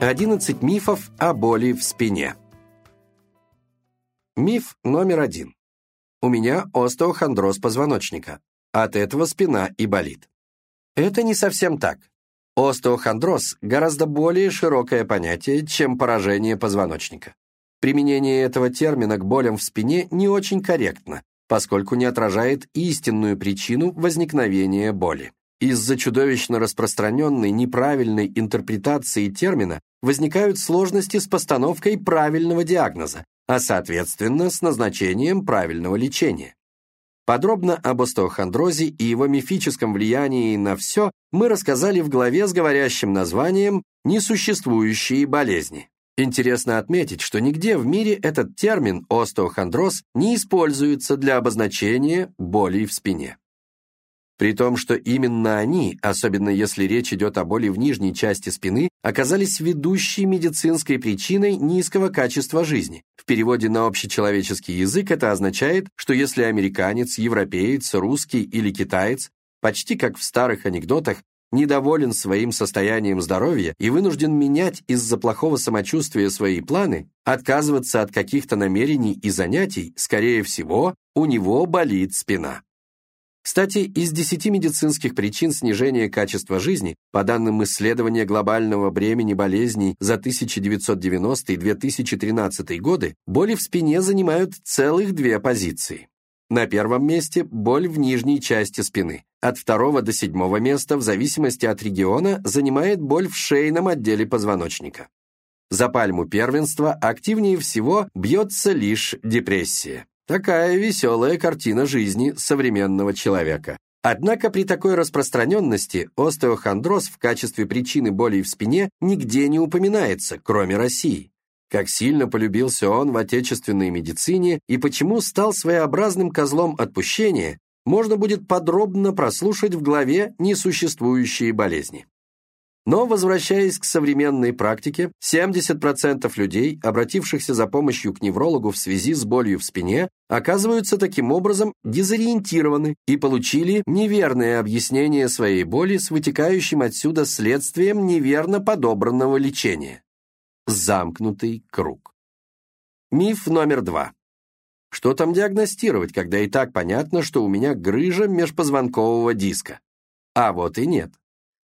11 мифов о боли в спине. Миф номер один. У меня остеохондроз позвоночника. От этого спина и болит. Это не совсем так. Остеохондроз – гораздо более широкое понятие, чем поражение позвоночника. Применение этого термина к болям в спине не очень корректно, поскольку не отражает истинную причину возникновения боли. Из-за чудовищно распространенной неправильной интерпретации термина возникают сложности с постановкой правильного диагноза, а соответственно с назначением правильного лечения. Подробно об остеохондрозе и его мифическом влиянии на все мы рассказали в главе с говорящим названием «Несуществующие болезни». Интересно отметить, что нигде в мире этот термин остеохондроз не используется для обозначения болей в спине. При том, что именно они, особенно если речь идет о боли в нижней части спины, оказались ведущей медицинской причиной низкого качества жизни. В переводе на общечеловеческий язык это означает, что если американец, европеец, русский или китаец, почти как в старых анекдотах, недоволен своим состоянием здоровья и вынужден менять из-за плохого самочувствия свои планы, отказываться от каких-то намерений и занятий, скорее всего, у него болит спина. Кстати, из 10 медицинских причин снижения качества жизни, по данным исследования глобального бремени болезней за 1990 и 2013 годы, боли в спине занимают целых две позиции. На первом месте боль в нижней части спины. От второго до седьмого места, в зависимости от региона, занимает боль в шейном отделе позвоночника. За пальму первенства активнее всего бьется лишь депрессия. Такая веселая картина жизни современного человека. Однако при такой распространенности остеохондроз в качестве причины боли в спине нигде не упоминается, кроме России. Как сильно полюбился он в отечественной медицине и почему стал своеобразным козлом отпущения, можно будет подробно прослушать в главе «Несуществующие болезни». Но, возвращаясь к современной практике, 70% людей, обратившихся за помощью к неврологу в связи с болью в спине, оказываются таким образом дезориентированы и получили неверное объяснение своей боли с вытекающим отсюда следствием неверно подобранного лечения. Замкнутый круг. Миф номер два. Что там диагностировать, когда и так понятно, что у меня грыжа межпозвонкового диска? А вот и нет.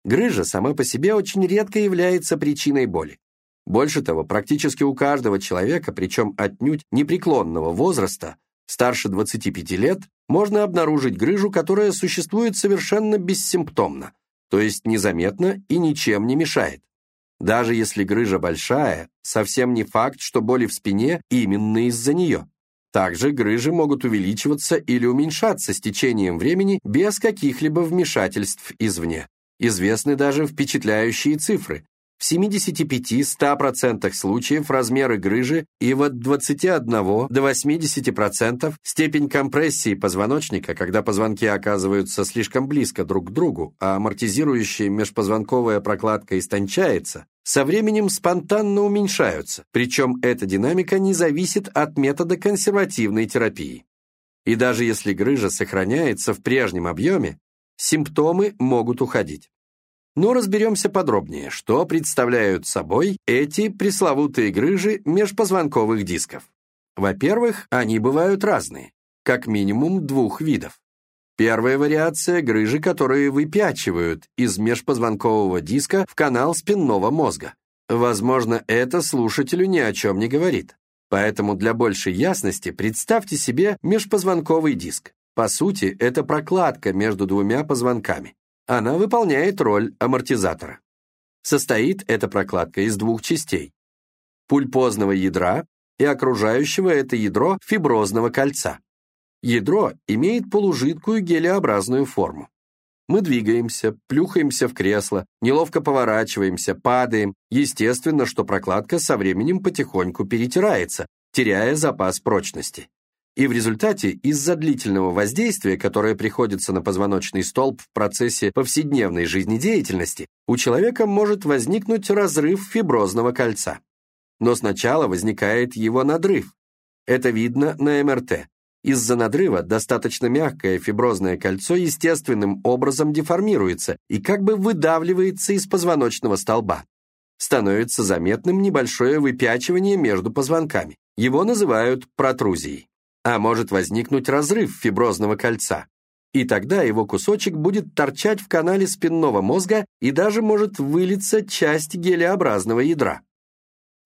Грыжа сама по себе очень редко является причиной боли. Больше того, практически у каждого человека, причем отнюдь непреклонного возраста, старше 25 лет, можно обнаружить грыжу, которая существует совершенно бессимптомно, то есть незаметно и ничем не мешает. Даже если грыжа большая, совсем не факт, что боли в спине именно из-за нее. Также грыжи могут увеличиваться или уменьшаться с течением времени без каких-либо вмешательств извне. Известны даже впечатляющие цифры. В 75-100% случаев размеры грыжи и от 21 до 80% степень компрессии позвоночника, когда позвонки оказываются слишком близко друг к другу, а амортизирующая межпозвонковая прокладка истончается, со временем спонтанно уменьшаются, причем эта динамика не зависит от метода консервативной терапии. И даже если грыжа сохраняется в прежнем объеме, симптомы могут уходить. Но разберемся подробнее, что представляют собой эти пресловутые грыжи межпозвонковых дисков. Во-первых, они бывают разные, как минимум двух видов. Первая вариация – грыжи, которые выпячивают из межпозвонкового диска в канал спинного мозга. Возможно, это слушателю ни о чем не говорит. Поэтому для большей ясности представьте себе межпозвонковый диск. По сути, это прокладка между двумя позвонками. Она выполняет роль амортизатора. Состоит эта прокладка из двух частей – пульпозного ядра и окружающего это ядро фиброзного кольца. Ядро имеет полужидкую гелеобразную форму. Мы двигаемся, плюхаемся в кресло, неловко поворачиваемся, падаем. Естественно, что прокладка со временем потихоньку перетирается, теряя запас прочности. И в результате из-за длительного воздействия, которое приходится на позвоночный столб в процессе повседневной жизнедеятельности, у человека может возникнуть разрыв фиброзного кольца. Но сначала возникает его надрыв. Это видно на МРТ. Из-за надрыва достаточно мягкое фиброзное кольцо естественным образом деформируется и как бы выдавливается из позвоночного столба. становится заметным небольшое выпячивание между позвонками. Его называют протрузией. А может возникнуть разрыв фиброзного кольца. И тогда его кусочек будет торчать в канале спинного мозга и даже может вылиться часть гелеобразного ядра.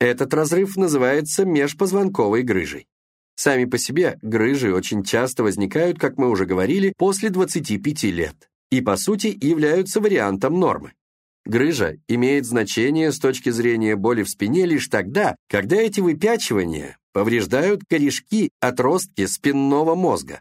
Этот разрыв называется межпозвонковой грыжей. Сами по себе грыжи очень часто возникают, как мы уже говорили, после 25 лет и, по сути, являются вариантом нормы. Грыжа имеет значение с точки зрения боли в спине лишь тогда, когда эти выпячивания повреждают корешки отростки спинного мозга,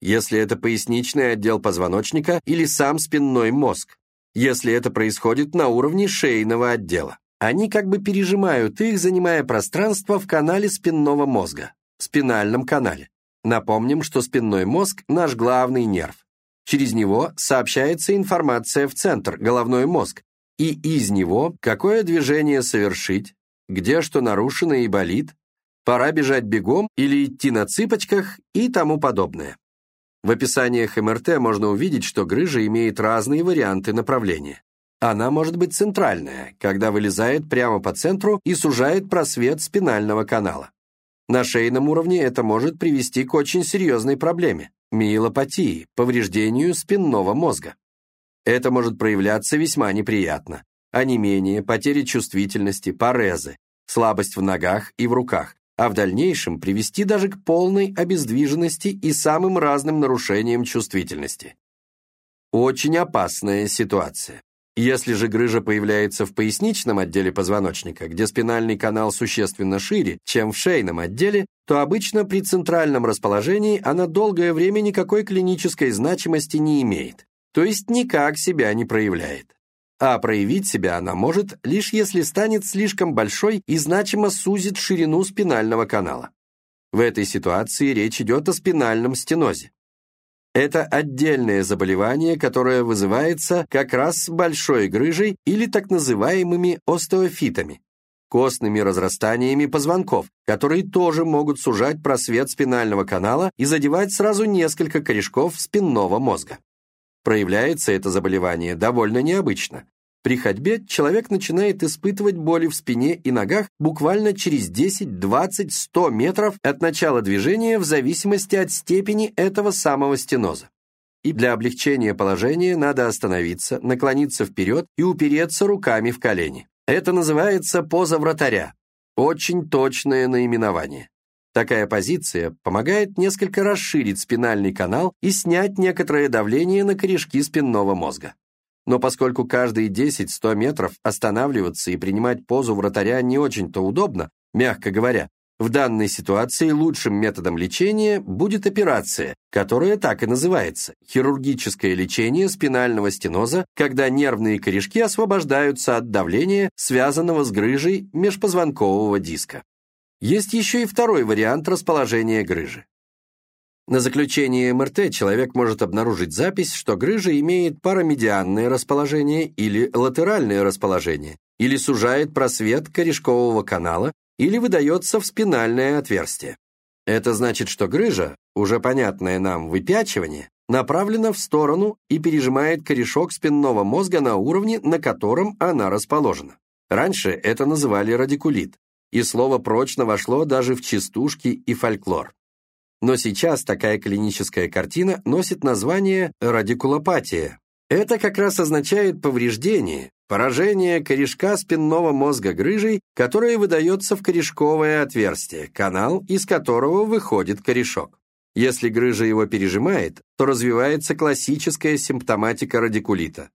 если это поясничный отдел позвоночника или сам спинной мозг, если это происходит на уровне шейного отдела. Они как бы пережимают их, занимая пространство в канале спинного мозга, спинальном канале. Напомним, что спинной мозг – наш главный нерв. Через него сообщается информация в центр, головной мозг, и из него какое движение совершить, где что нарушено и болит, пора бежать бегом или идти на цыпочках и тому подобное. В описаниях МРТ можно увидеть, что грыжа имеет разные варианты направления. Она может быть центральная, когда вылезает прямо по центру и сужает просвет спинального канала. На шейном уровне это может привести к очень серьезной проблеме – миелопатии, повреждению спинного мозга. Это может проявляться весьма неприятно. Онемение, потеря чувствительности, парезы, слабость в ногах и в руках, а в дальнейшем привести даже к полной обездвиженности и самым разным нарушениям чувствительности. Очень опасная ситуация. Если же грыжа появляется в поясничном отделе позвоночника, где спинальный канал существенно шире, чем в шейном отделе, то обычно при центральном расположении она долгое время никакой клинической значимости не имеет, то есть никак себя не проявляет. А проявить себя она может, лишь если станет слишком большой и значимо сузит ширину спинального канала. В этой ситуации речь идет о спинальном стенозе. Это отдельное заболевание, которое вызывается как раз большой грыжей или так называемыми остеофитами, костными разрастаниями позвонков, которые тоже могут сужать просвет спинального канала и задевать сразу несколько корешков спинного мозга. Проявляется это заболевание довольно необычно. При ходьбе человек начинает испытывать боли в спине и ногах буквально через 10, 20, 100 метров от начала движения в зависимости от степени этого самого стеноза. И для облегчения положения надо остановиться, наклониться вперед и упереться руками в колени. Это называется поза вратаря. Очень точное наименование. Такая позиция помогает несколько расширить спинальный канал и снять некоторое давление на корешки спинного мозга. Но поскольку каждые 10-100 метров останавливаться и принимать позу вратаря не очень-то удобно, мягко говоря, в данной ситуации лучшим методом лечения будет операция, которая так и называется – хирургическое лечение спинального стеноза, когда нервные корешки освобождаются от давления, связанного с грыжей межпозвонкового диска. Есть еще и второй вариант расположения грыжи. На заключении МРТ человек может обнаружить запись, что грыжа имеет парамедианное расположение или латеральное расположение, или сужает просвет корешкового канала, или выдается в спинальное отверстие. Это значит, что грыжа, уже понятное нам выпячивание, направлена в сторону и пережимает корешок спинного мозга на уровне, на котором она расположена. Раньше это называли радикулит, и слово прочно вошло даже в частушки и фольклор. Но сейчас такая клиническая картина носит название радикулопатия. Это как раз означает повреждение, поражение корешка спинного мозга грыжей, которое выдается в корешковое отверстие, канал, из которого выходит корешок. Если грыжа его пережимает, то развивается классическая симптоматика радикулита.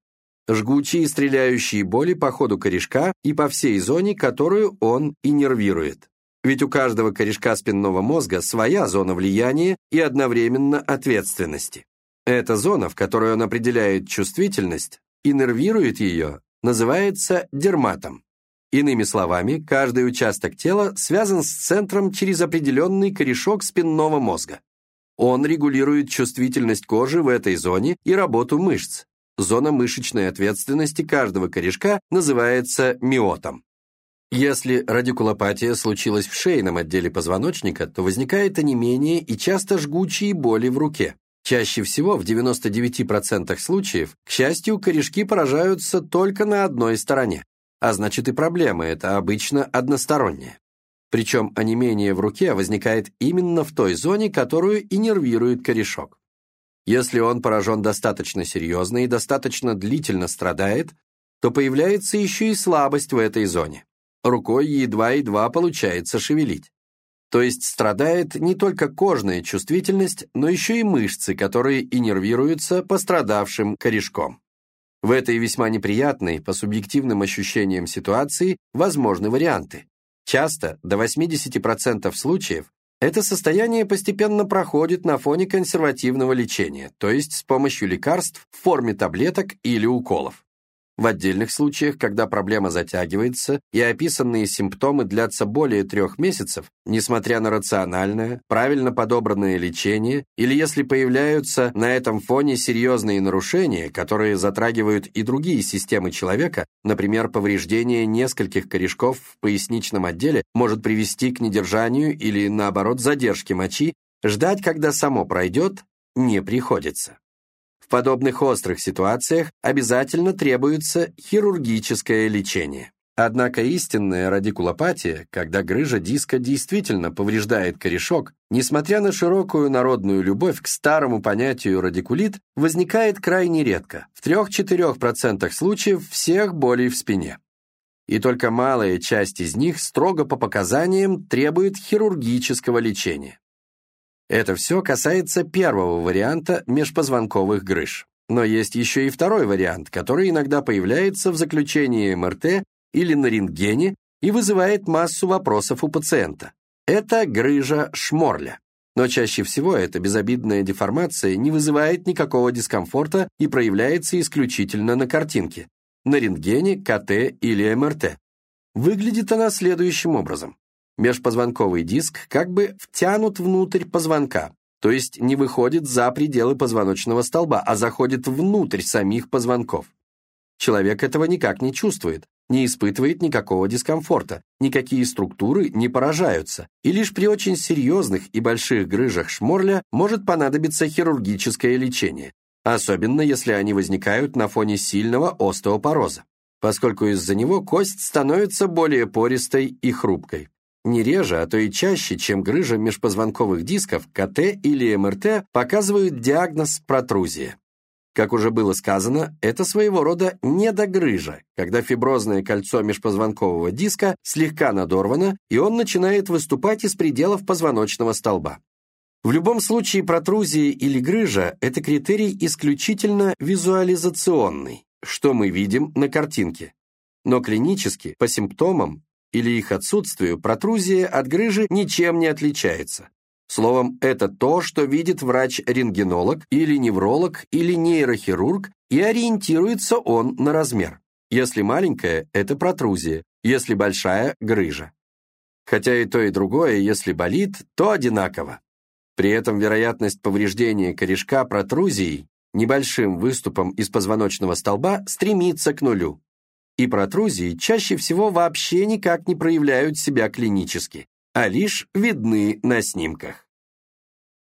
Жгучие стреляющие боли по ходу корешка и по всей зоне, которую он иннервирует. Ведь у каждого корешка спинного мозга своя зона влияния и одновременно ответственности. Эта зона, в которой он определяет чувствительность, иннервирует ее, называется дерматом. Иными словами, каждый участок тела связан с центром через определенный корешок спинного мозга. Он регулирует чувствительность кожи в этой зоне и работу мышц. Зона мышечной ответственности каждого корешка называется миотом. Если радикулопатия случилась в шейном отделе позвоночника, то возникает онемение и часто жгучие боли в руке. Чаще всего, в 99% случаев, к счастью, корешки поражаются только на одной стороне. а значит и проблема это обычно односторонняя. Причем онемение в руке возникает именно в той зоне, которую иннервирует корешок. Если он поражен достаточно серьезно и достаточно длительно страдает, то появляется еще и слабость в этой зоне. Рукой едва-едва получается шевелить. То есть страдает не только кожная чувствительность, но еще и мышцы, которые иннервируются пострадавшим корешком. В этой весьма неприятной, по субъективным ощущениям ситуации, возможны варианты. Часто, до 80% случаев, это состояние постепенно проходит на фоне консервативного лечения, то есть с помощью лекарств в форме таблеток или уколов. В отдельных случаях, когда проблема затягивается и описанные симптомы длятся более трех месяцев, несмотря на рациональное, правильно подобранное лечение, или если появляются на этом фоне серьезные нарушения, которые затрагивают и другие системы человека, например, повреждение нескольких корешков в поясничном отделе может привести к недержанию или, наоборот, задержке мочи, ждать, когда само пройдет, не приходится. В подобных острых ситуациях обязательно требуется хирургическое лечение. Однако истинная радикулопатия, когда грыжа диска действительно повреждает корешок, несмотря на широкую народную любовь к старому понятию радикулит, возникает крайне редко, в 3-4% случаев всех болей в спине. И только малая часть из них строго по показаниям требует хирургического лечения. Это все касается первого варианта межпозвонковых грыж. Но есть еще и второй вариант, который иногда появляется в заключении МРТ или на рентгене и вызывает массу вопросов у пациента. Это грыжа Шморля. Но чаще всего эта безобидная деформация не вызывает никакого дискомфорта и проявляется исключительно на картинке, на рентгене, КТ или МРТ. Выглядит она следующим образом. Межпозвонковый диск как бы втянут внутрь позвонка, то есть не выходит за пределы позвоночного столба, а заходит внутрь самих позвонков. Человек этого никак не чувствует, не испытывает никакого дискомфорта, никакие структуры не поражаются, и лишь при очень серьезных и больших грыжах шморля может понадобиться хирургическое лечение, особенно если они возникают на фоне сильного остеопороза, поскольку из-за него кость становится более пористой и хрупкой. Не реже, а то и чаще, чем грыжа межпозвонковых дисков, КТ или МРТ показывают диагноз протрузия. Как уже было сказано, это своего рода недогрыжа, когда фиброзное кольцо межпозвонкового диска слегка надорвано, и он начинает выступать из пределов позвоночного столба. В любом случае протрузия или грыжа – это критерий исключительно визуализационный, что мы видим на картинке. Но клинически, по симптомам, или их отсутствию протрузия от грыжи ничем не отличается. Словом, это то, что видит врач-рентгенолог или невролог или нейрохирург, и ориентируется он на размер. Если маленькая – это протрузия, если большая – грыжа. Хотя и то, и другое, если болит, то одинаково. При этом вероятность повреждения корешка протрузией небольшим выступом из позвоночного столба стремится к нулю и протрузии чаще всего вообще никак не проявляют себя клинически, а лишь видны на снимках.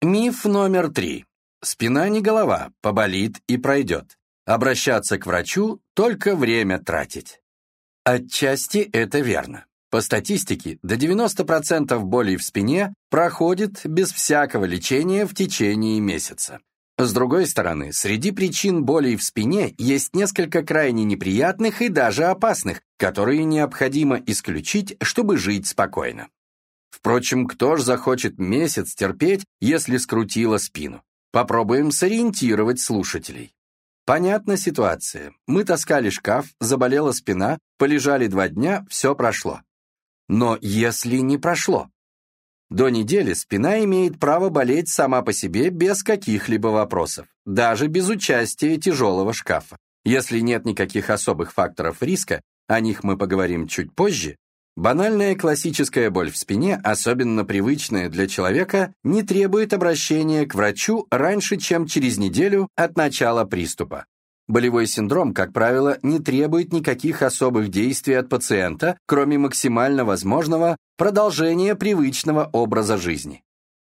Миф номер три. Спина не голова, поболит и пройдет. Обращаться к врачу – только время тратить. Отчасти это верно. По статистике, до 90% болей в спине проходит без всякого лечения в течение месяца. С другой стороны, среди причин болей в спине есть несколько крайне неприятных и даже опасных, которые необходимо исключить, чтобы жить спокойно. Впрочем, кто ж захочет месяц терпеть, если скрутило спину? Попробуем сориентировать слушателей. Понятна ситуация. Мы таскали шкаф, заболела спина, полежали два дня, все прошло. Но если не прошло? До недели спина имеет право болеть сама по себе без каких-либо вопросов, даже без участия тяжелого шкафа. Если нет никаких особых факторов риска, о них мы поговорим чуть позже, банальная классическая боль в спине, особенно привычная для человека, не требует обращения к врачу раньше, чем через неделю от начала приступа. Болевой синдром, как правило, не требует никаких особых действий от пациента, кроме максимально возможного продолжения привычного образа жизни.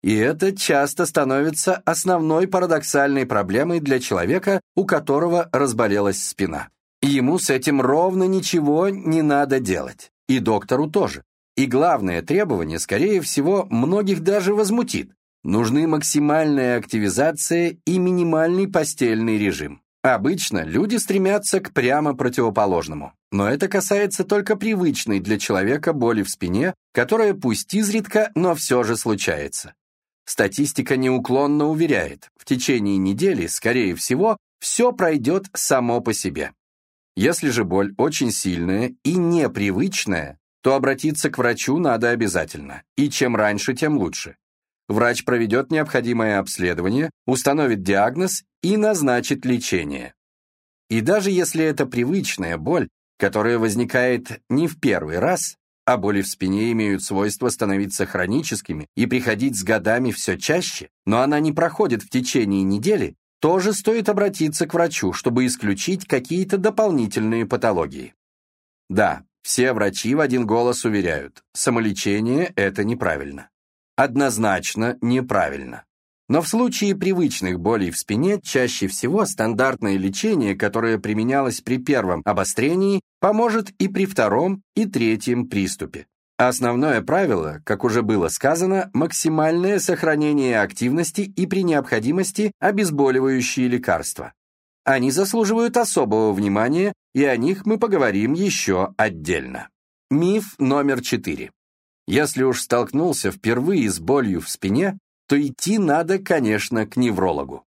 И это часто становится основной парадоксальной проблемой для человека, у которого разболелась спина. Ему с этим ровно ничего не надо делать. И доктору тоже. И главное требование, скорее всего, многих даже возмутит. Нужны максимальная активизация и минимальный постельный режим. Обычно люди стремятся к прямо противоположному. Но это касается только привычной для человека боли в спине, которая пусть изредка, но все же случается. Статистика неуклонно уверяет, в течение недели, скорее всего, все пройдет само по себе. Если же боль очень сильная и непривычная, то обратиться к врачу надо обязательно, и чем раньше, тем лучше. Врач проведет необходимое обследование, установит диагноз и назначит лечение. И даже если это привычная боль, которая возникает не в первый раз, а боли в спине имеют свойство становиться хроническими и приходить с годами все чаще, но она не проходит в течение недели, тоже стоит обратиться к врачу, чтобы исключить какие-то дополнительные патологии. Да, все врачи в один голос уверяют, самолечение – это неправильно. Однозначно неправильно. Но в случае привычных болей в спине чаще всего стандартное лечение, которое применялось при первом обострении, поможет и при втором и третьем приступе. Основное правило, как уже было сказано, максимальное сохранение активности и при необходимости обезболивающие лекарства. Они заслуживают особого внимания, и о них мы поговорим еще отдельно. Миф номер четыре. Если уж столкнулся впервые с болью в спине, то идти надо, конечно, к неврологу.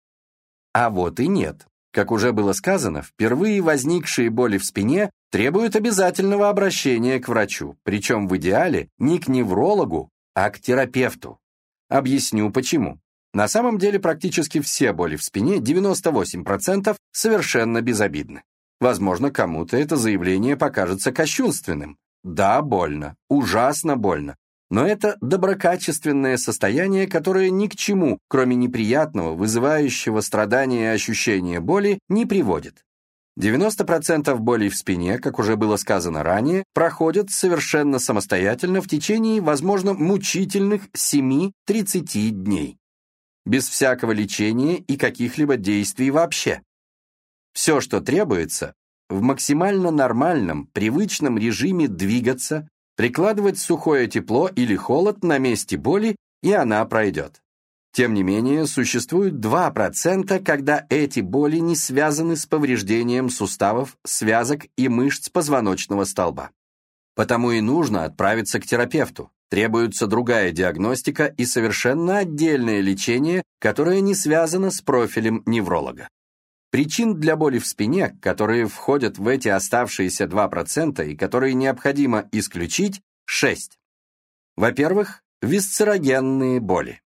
А вот и нет. Как уже было сказано, впервые возникшие боли в спине требуют обязательного обращения к врачу, причем в идеале не к неврологу, а к терапевту. Объясню почему. На самом деле практически все боли в спине, 98%, совершенно безобидны. Возможно, кому-то это заявление покажется кощунственным. Да, больно, ужасно больно. Но это доброкачественное состояние, которое ни к чему, кроме неприятного, вызывающего страдания и ощущения боли, не приводит. 90% болей в спине, как уже было сказано ранее, проходят совершенно самостоятельно в течение, возможно, мучительных 7-30 дней без всякого лечения и каких-либо действий вообще. Все, что требуется, в максимально нормальном, привычном режиме двигаться, прикладывать сухое тепло или холод на месте боли, и она пройдет. Тем не менее, существует 2%, когда эти боли не связаны с повреждением суставов, связок и мышц позвоночного столба. Потому и нужно отправиться к терапевту. Требуется другая диагностика и совершенно отдельное лечение, которое не связано с профилем невролога. Причин для боли в спине, которые входят в эти оставшиеся 2% и которые необходимо исключить, 6. Во-первых, висцерогенные боли.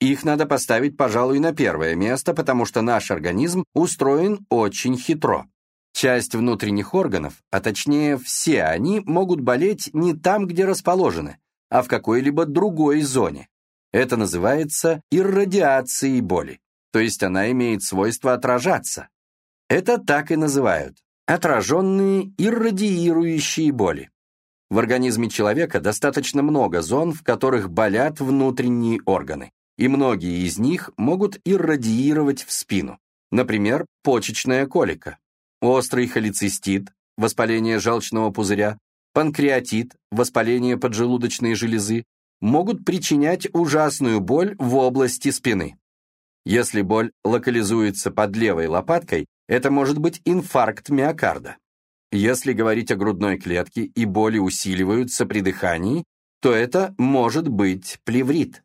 Их надо поставить, пожалуй, на первое место, потому что наш организм устроен очень хитро. Часть внутренних органов, а точнее все они, могут болеть не там, где расположены, а в какой-либо другой зоне. Это называется иррадиацией боли, то есть она имеет свойство отражаться. Это так и называют – отраженные иррадиирующие боли. В организме человека достаточно много зон, в которых болят внутренние органы, и многие из них могут иррадиировать в спину. Например, почечная колика, острый холецистит, воспаление желчного пузыря, панкреатит, воспаление поджелудочной железы, могут причинять ужасную боль в области спины. Если боль локализуется под левой лопаткой, это может быть инфаркт миокарда. Если говорить о грудной клетке и боли усиливаются при дыхании, то это может быть плеврит.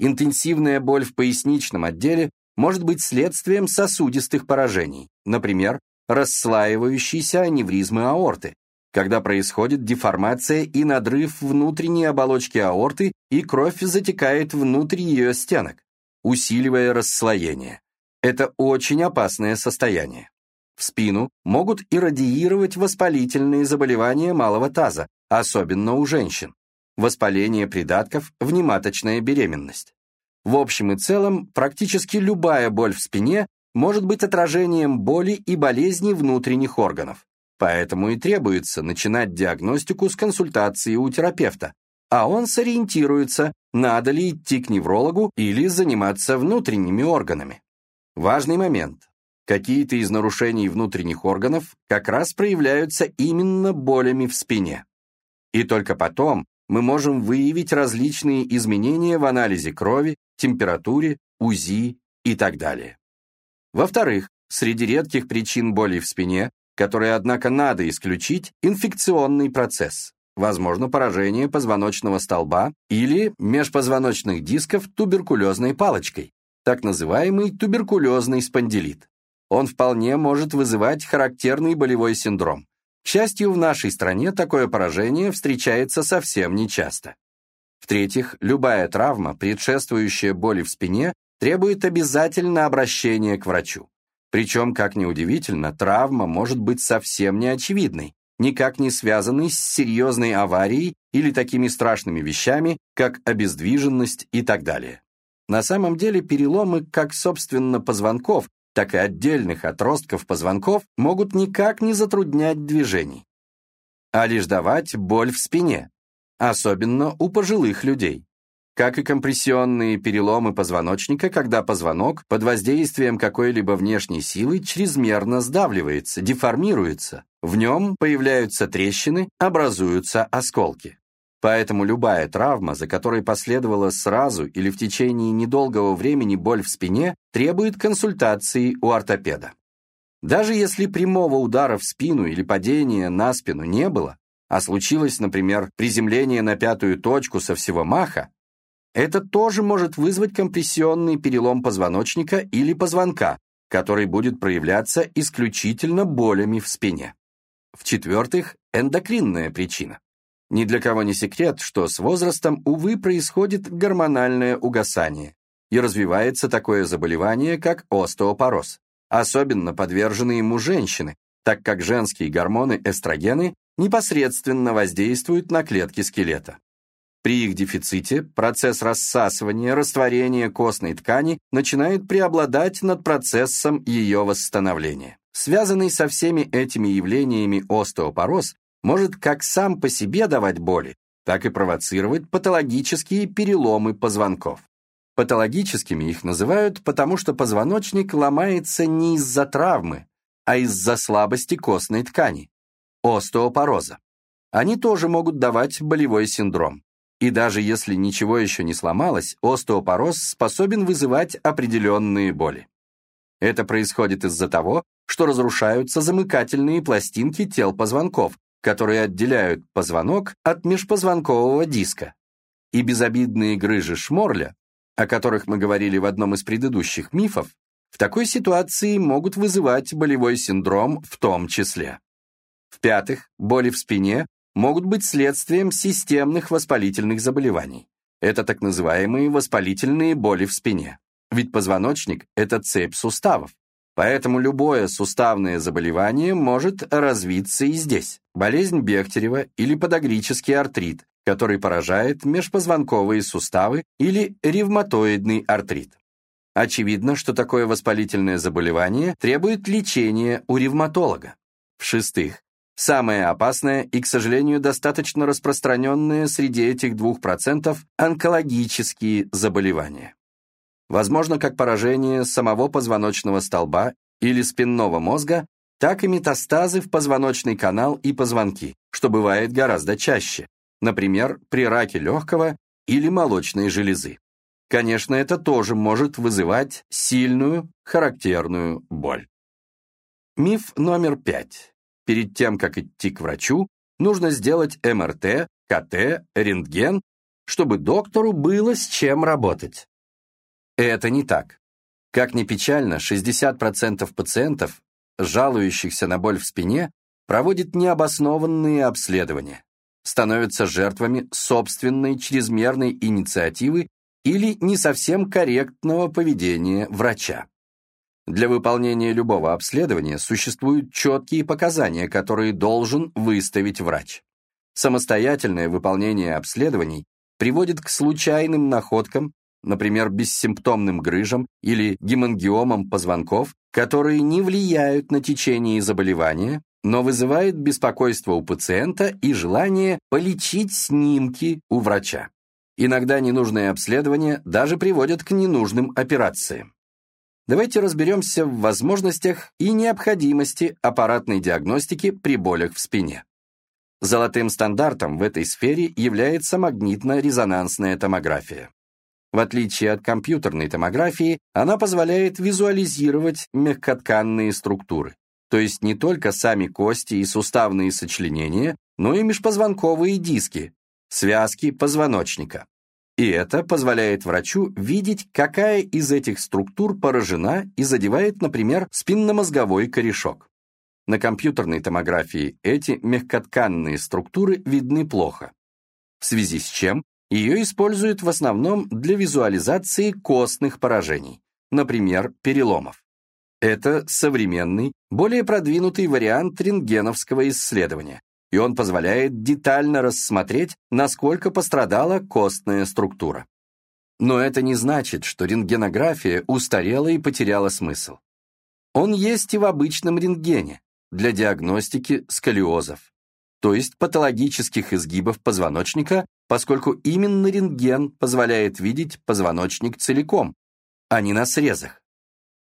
Интенсивная боль в поясничном отделе может быть следствием сосудистых поражений, например, расслаивающейся аневризмы аорты, когда происходит деформация и надрыв внутренней оболочки аорты и кровь затекает внутрь ее стенок, усиливая расслоение. Это очень опасное состояние. В спину могут иррадиировать воспалительные заболевания малого таза, особенно у женщин. Воспаление придатков, внематочная беременность. В общем и целом, практически любая боль в спине может быть отражением боли и болезни внутренних органов. Поэтому и требуется начинать диагностику с консультации у терапевта, а он сориентируется, надо ли идти к неврологу или заниматься внутренними органами. Важный момент. какие-то из нарушений внутренних органов как раз проявляются именно болями в спине. И только потом мы можем выявить различные изменения в анализе крови, температуре, УЗИ и так далее. Во-вторых, среди редких причин боли в спине, которые, однако, надо исключить, инфекционный процесс, возможно поражение позвоночного столба или межпозвоночных дисков туберкулезной палочкой, так называемый туберкулезный спондилит. Он вполне может вызывать характерный болевой синдром. К счастью, в нашей стране такое поражение встречается совсем нечасто. В-третьих, любая травма, предшествующая боли в спине, требует обязательно обращения к врачу. Причем, как ни удивительно, травма может быть совсем неочевидной, никак не связанной с серьезной аварией или такими страшными вещами, как обездвиженность и так далее. На самом деле переломы как, собственно, позвонков, так и отдельных отростков позвонков могут никак не затруднять движений, а лишь давать боль в спине, особенно у пожилых людей. Как и компрессионные переломы позвоночника, когда позвонок под воздействием какой-либо внешней силы чрезмерно сдавливается, деформируется, в нем появляются трещины, образуются осколки. Поэтому любая травма, за которой последовала сразу или в течение недолгого времени боль в спине, требует консультации у ортопеда. Даже если прямого удара в спину или падения на спину не было, а случилось, например, приземление на пятую точку со всего маха, это тоже может вызвать компрессионный перелом позвоночника или позвонка, который будет проявляться исключительно болями в спине. В-четвертых, эндокринная причина. Ни для кого не секрет, что с возрастом, увы, происходит гормональное угасание, и развивается такое заболевание, как остеопороз. Особенно подвержены ему женщины, так как женские гормоны эстрогены непосредственно воздействуют на клетки скелета. При их дефиците процесс рассасывания, растворения костной ткани начинает преобладать над процессом ее восстановления. Связанный со всеми этими явлениями остеопороз может как сам по себе давать боли, так и провоцировать патологические переломы позвонков. Патологическими их называют, потому что позвоночник ломается не из-за травмы, а из-за слабости костной ткани, остеопороза. Они тоже могут давать болевой синдром. И даже если ничего еще не сломалось, остеопороз способен вызывать определенные боли. Это происходит из-за того, что разрушаются замыкательные пластинки тел позвонков, которые отделяют позвонок от межпозвонкового диска. И безобидные грыжи шморля, о которых мы говорили в одном из предыдущих мифов, в такой ситуации могут вызывать болевой синдром в том числе. В-пятых, боли в спине могут быть следствием системных воспалительных заболеваний. Это так называемые воспалительные боли в спине. Ведь позвоночник – это цепь суставов. Поэтому любое суставное заболевание может развиться и здесь. Болезнь Бехтерева или подагрический артрит, который поражает межпозвонковые суставы или ревматоидный артрит. Очевидно, что такое воспалительное заболевание требует лечения у ревматолога. В-шестых, самое опасное и, к сожалению, достаточно распространенное среди этих 2% онкологические заболевания возможно как поражение самого позвоночного столба или спинного мозга, так и метастазы в позвоночный канал и позвонки, что бывает гораздо чаще, например, при раке легкого или молочной железы. Конечно, это тоже может вызывать сильную, характерную боль. Миф номер пять. Перед тем, как идти к врачу, нужно сделать МРТ, КТ, рентген, чтобы доктору было с чем работать. Это не так. Как ни печально, 60% пациентов, жалующихся на боль в спине, проводят необоснованные обследования, становятся жертвами собственной чрезмерной инициативы или не совсем корректного поведения врача. Для выполнения любого обследования существуют четкие показания, которые должен выставить врач. Самостоятельное выполнение обследований приводит к случайным находкам например, бессимптомным грыжам или гемангиомам позвонков, которые не влияют на течение заболевания, но вызывают беспокойство у пациента и желание полечить снимки у врача. Иногда ненужные обследования даже приводят к ненужным операциям. давайте разберемся в возможностях и необходимости аппаратной диагностики при болях в спине. Золотым стандартом в этой сфере является магнитно-резонансная томография. В отличие от компьютерной томографии, она позволяет визуализировать мягкотканные структуры, то есть не только сами кости и суставные сочленения, но и межпозвонковые диски, связки позвоночника. И это позволяет врачу видеть, какая из этих структур поражена и задевает, например, спинномозговой корешок. На компьютерной томографии эти мягкотканные структуры видны плохо, в связи с чем ее используют в основном для визуализации костных поражений, например, переломов. Это современный, более продвинутый вариант рентгеновского исследования, и он позволяет детально рассмотреть, насколько пострадала костная структура. Но это не значит, что рентгенография устарела и потеряла смысл. Он есть и в обычном рентгене, для диагностики сколиозов, то есть патологических изгибов позвоночника, поскольку именно рентген позволяет видеть позвоночник целиком, а не на срезах.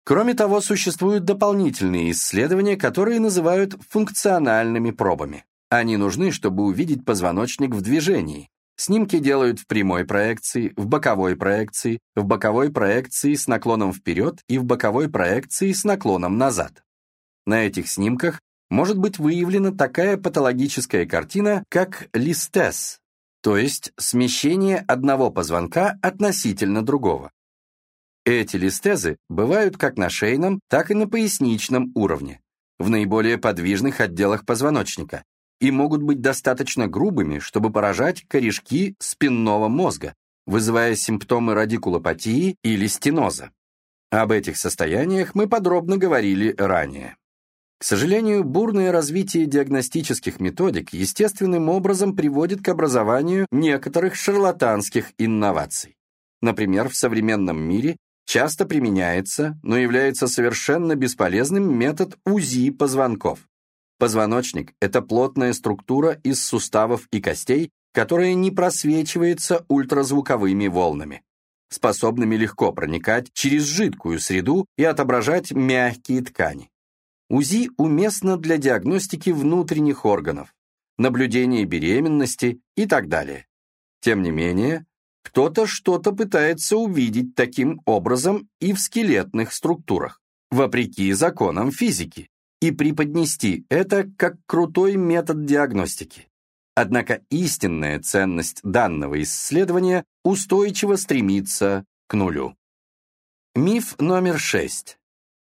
Кроме того, существуют дополнительные исследования, которые называют функциональными пробами. Они нужны, чтобы увидеть позвоночник в движении. Снимки делают в прямой проекции, в боковой проекции, в боковой проекции с наклоном вперед и в боковой проекции с наклоном назад. На этих снимках может быть выявлена такая патологическая картина, как листез, то есть смещение одного позвонка относительно другого. Эти листезы бывают как на шейном, так и на поясничном уровне, в наиболее подвижных отделах позвоночника, и могут быть достаточно грубыми, чтобы поражать корешки спинного мозга, вызывая симптомы радикулопатии или стеноза. Об этих состояниях мы подробно говорили ранее. К сожалению, бурное развитие диагностических методик естественным образом приводит к образованию некоторых шарлатанских инноваций. Например, в современном мире часто применяется, но является совершенно бесполезным метод УЗИ позвонков. Позвоночник – это плотная структура из суставов и костей, которая не просвечивается ультразвуковыми волнами, способными легко проникать через жидкую среду и отображать мягкие ткани. УЗИ уместно для диагностики внутренних органов, наблюдения беременности и так далее. Тем не менее, кто-то что-то пытается увидеть таким образом и в скелетных структурах, вопреки законам физики, и преподнести это как крутой метод диагностики. Однако истинная ценность данного исследования устойчиво стремится к нулю. Миф номер шесть.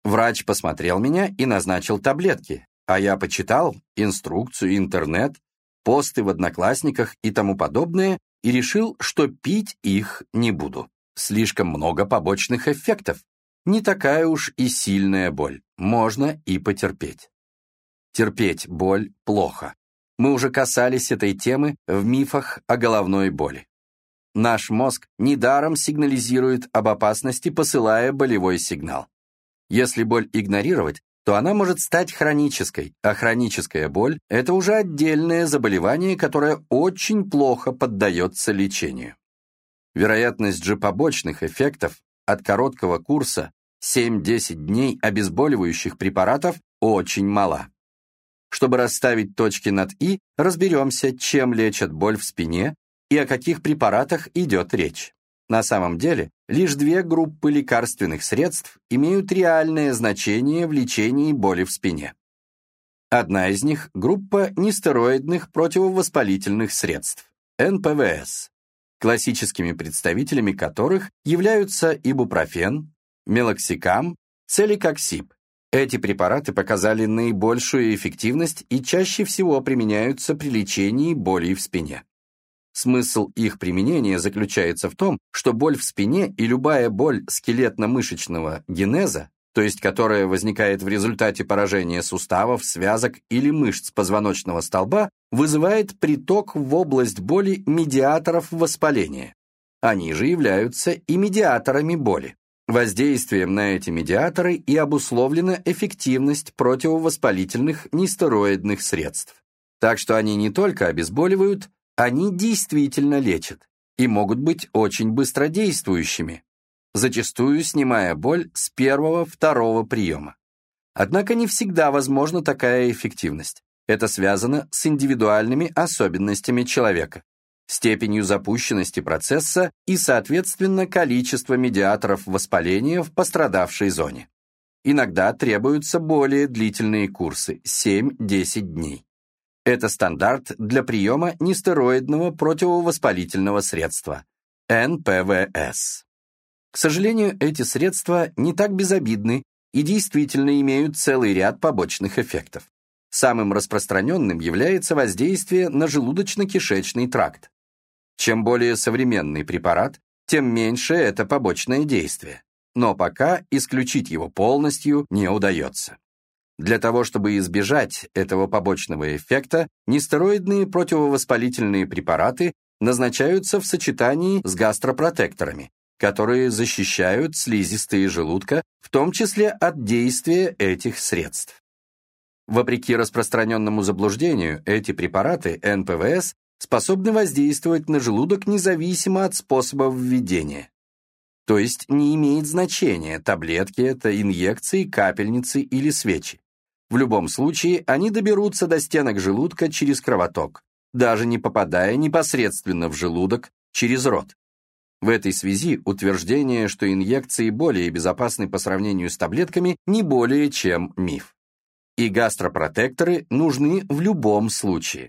Врач посмотрел меня и назначил таблетки, а я почитал инструкцию, интернет, посты в Одноклассниках и тому подобное и решил, что пить их не буду. Слишком много побочных эффектов. Не такая уж и сильная боль. Можно и потерпеть. Терпеть боль плохо. Мы уже касались этой темы в мифах о головной боли. Наш мозг недаром сигнализирует об опасности, посылая болевой сигнал. Если боль игнорировать, то она может стать хронической, а хроническая боль – это уже отдельное заболевание, которое очень плохо поддается лечению. Вероятность же побочных эффектов от короткого курса 7-10 дней обезболивающих препаратов очень мала. Чтобы расставить точки над «и», разберемся, чем лечат боль в спине и о каких препаратах идет речь. На самом деле, лишь две группы лекарственных средств имеют реальное значение в лечении боли в спине. Одна из них – группа нестероидных противовоспалительных средств – НПВС, классическими представителями которых являются ибупрофен, мелоксикам, целикоксиб. Эти препараты показали наибольшую эффективность и чаще всего применяются при лечении боли в спине. Смысл их применения заключается в том, что боль в спине и любая боль скелетно-мышечного генеза, то есть которая возникает в результате поражения суставов, связок или мышц позвоночного столба, вызывает приток в область боли медиаторов воспаления. Они же являются и медиаторами боли. Воздействием на эти медиаторы и обусловлена эффективность противовоспалительных нестероидных средств. Так что они не только обезболивают, они действительно лечат и могут быть очень быстродействующими. зачастую снимая боль с первого-второго приема. Однако не всегда возможна такая эффективность. Это связано с индивидуальными особенностями человека, степенью запущенности процесса и, соответственно, количество медиаторов воспаления в пострадавшей зоне. Иногда требуются более длительные курсы – 7-10 дней. Это стандарт для приема нестероидного противовоспалительного средства – НПВС. К сожалению, эти средства не так безобидны и действительно имеют целый ряд побочных эффектов. Самым распространенным является воздействие на желудочно-кишечный тракт. Чем более современный препарат, тем меньше это побочное действие. Но пока исключить его полностью не удается. Для того, чтобы избежать этого побочного эффекта, нестероидные противовоспалительные препараты назначаются в сочетании с гастропротекторами, которые защищают слизистые желудка, в том числе от действия этих средств. Вопреки распространенному заблуждению, эти препараты НПВС способны воздействовать на желудок независимо от способа введения. То есть не имеет значения, таблетки это, инъекции, капельницы или свечи. В любом случае, они доберутся до стенок желудка через кровоток, даже не попадая непосредственно в желудок через рот. В этой связи утверждение, что инъекции более безопасны по сравнению с таблетками, не более чем миф. И гастропротекторы нужны в любом случае.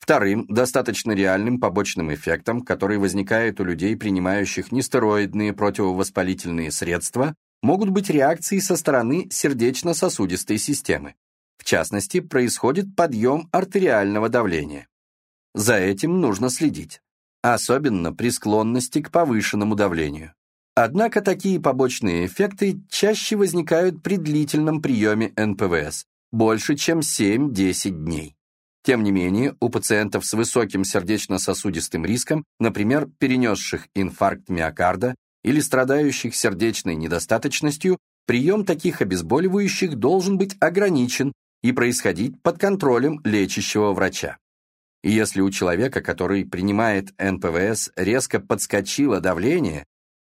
Вторым, достаточно реальным побочным эффектом, который возникает у людей, принимающих нестероидные противовоспалительные средства, могут быть реакции со стороны сердечно-сосудистой системы. В частности, происходит подъем артериального давления. За этим нужно следить особенно при склонности к повышенному давлению. Однако такие побочные эффекты чаще возникают при длительном приеме НПВС, больше чем 7-10 дней. Тем не менее, у пациентов с высоким сердечно-сосудистым риском, например, перенесших инфаркт миокарда или страдающих сердечной недостаточностью, прием таких обезболивающих должен быть ограничен и происходить под контролем лечащего врача. И если у человека, который принимает НПВС, резко подскочило давление,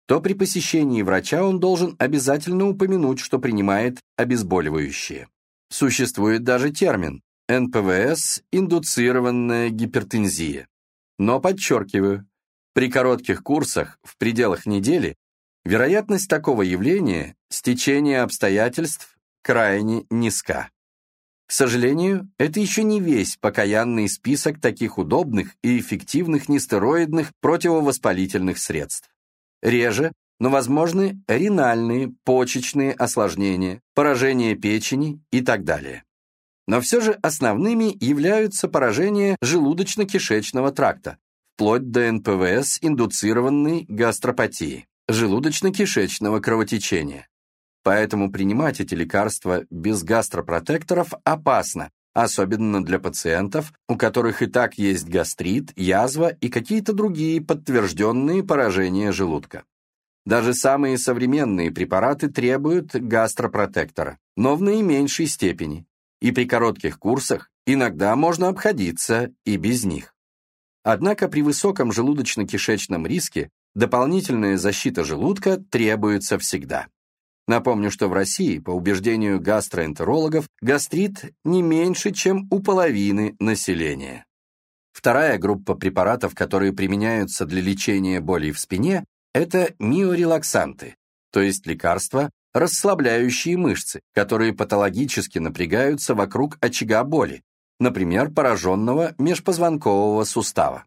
то при посещении врача он должен обязательно упомянуть, что принимает обезболивающие. Существует даже термин НПВС – индуцированная гипертензия. Но подчеркиваю, при коротких курсах в пределах недели вероятность такого явления, стечения обстоятельств, крайне низка. К сожалению, это еще не весь покаянный список таких удобных и эффективных нестероидных противовоспалительных средств. Реже, но возможны ренальные, почечные осложнения, поражение печени и так далее. Но все же основными являются поражения желудочно-кишечного тракта, вплоть до НПВС индуцированной гастропатии, желудочно-кишечного кровотечения, Поэтому принимать эти лекарства без гастропротекторов опасно, особенно для пациентов, у которых и так есть гастрит, язва и какие-то другие подтвержденные поражения желудка. Даже самые современные препараты требуют гастропротектора, но в наименьшей степени, и при коротких курсах иногда можно обходиться и без них. Однако при высоком желудочно-кишечном риске дополнительная защита желудка требуется всегда. Напомню, что в России, по убеждению гастроэнтерологов, гастрит не меньше, чем у половины населения. Вторая группа препаратов, которые применяются для лечения болей в спине, это миорелаксанты, то есть лекарства, расслабляющие мышцы, которые патологически напрягаются вокруг очага боли, например, пораженного межпозвонкового сустава.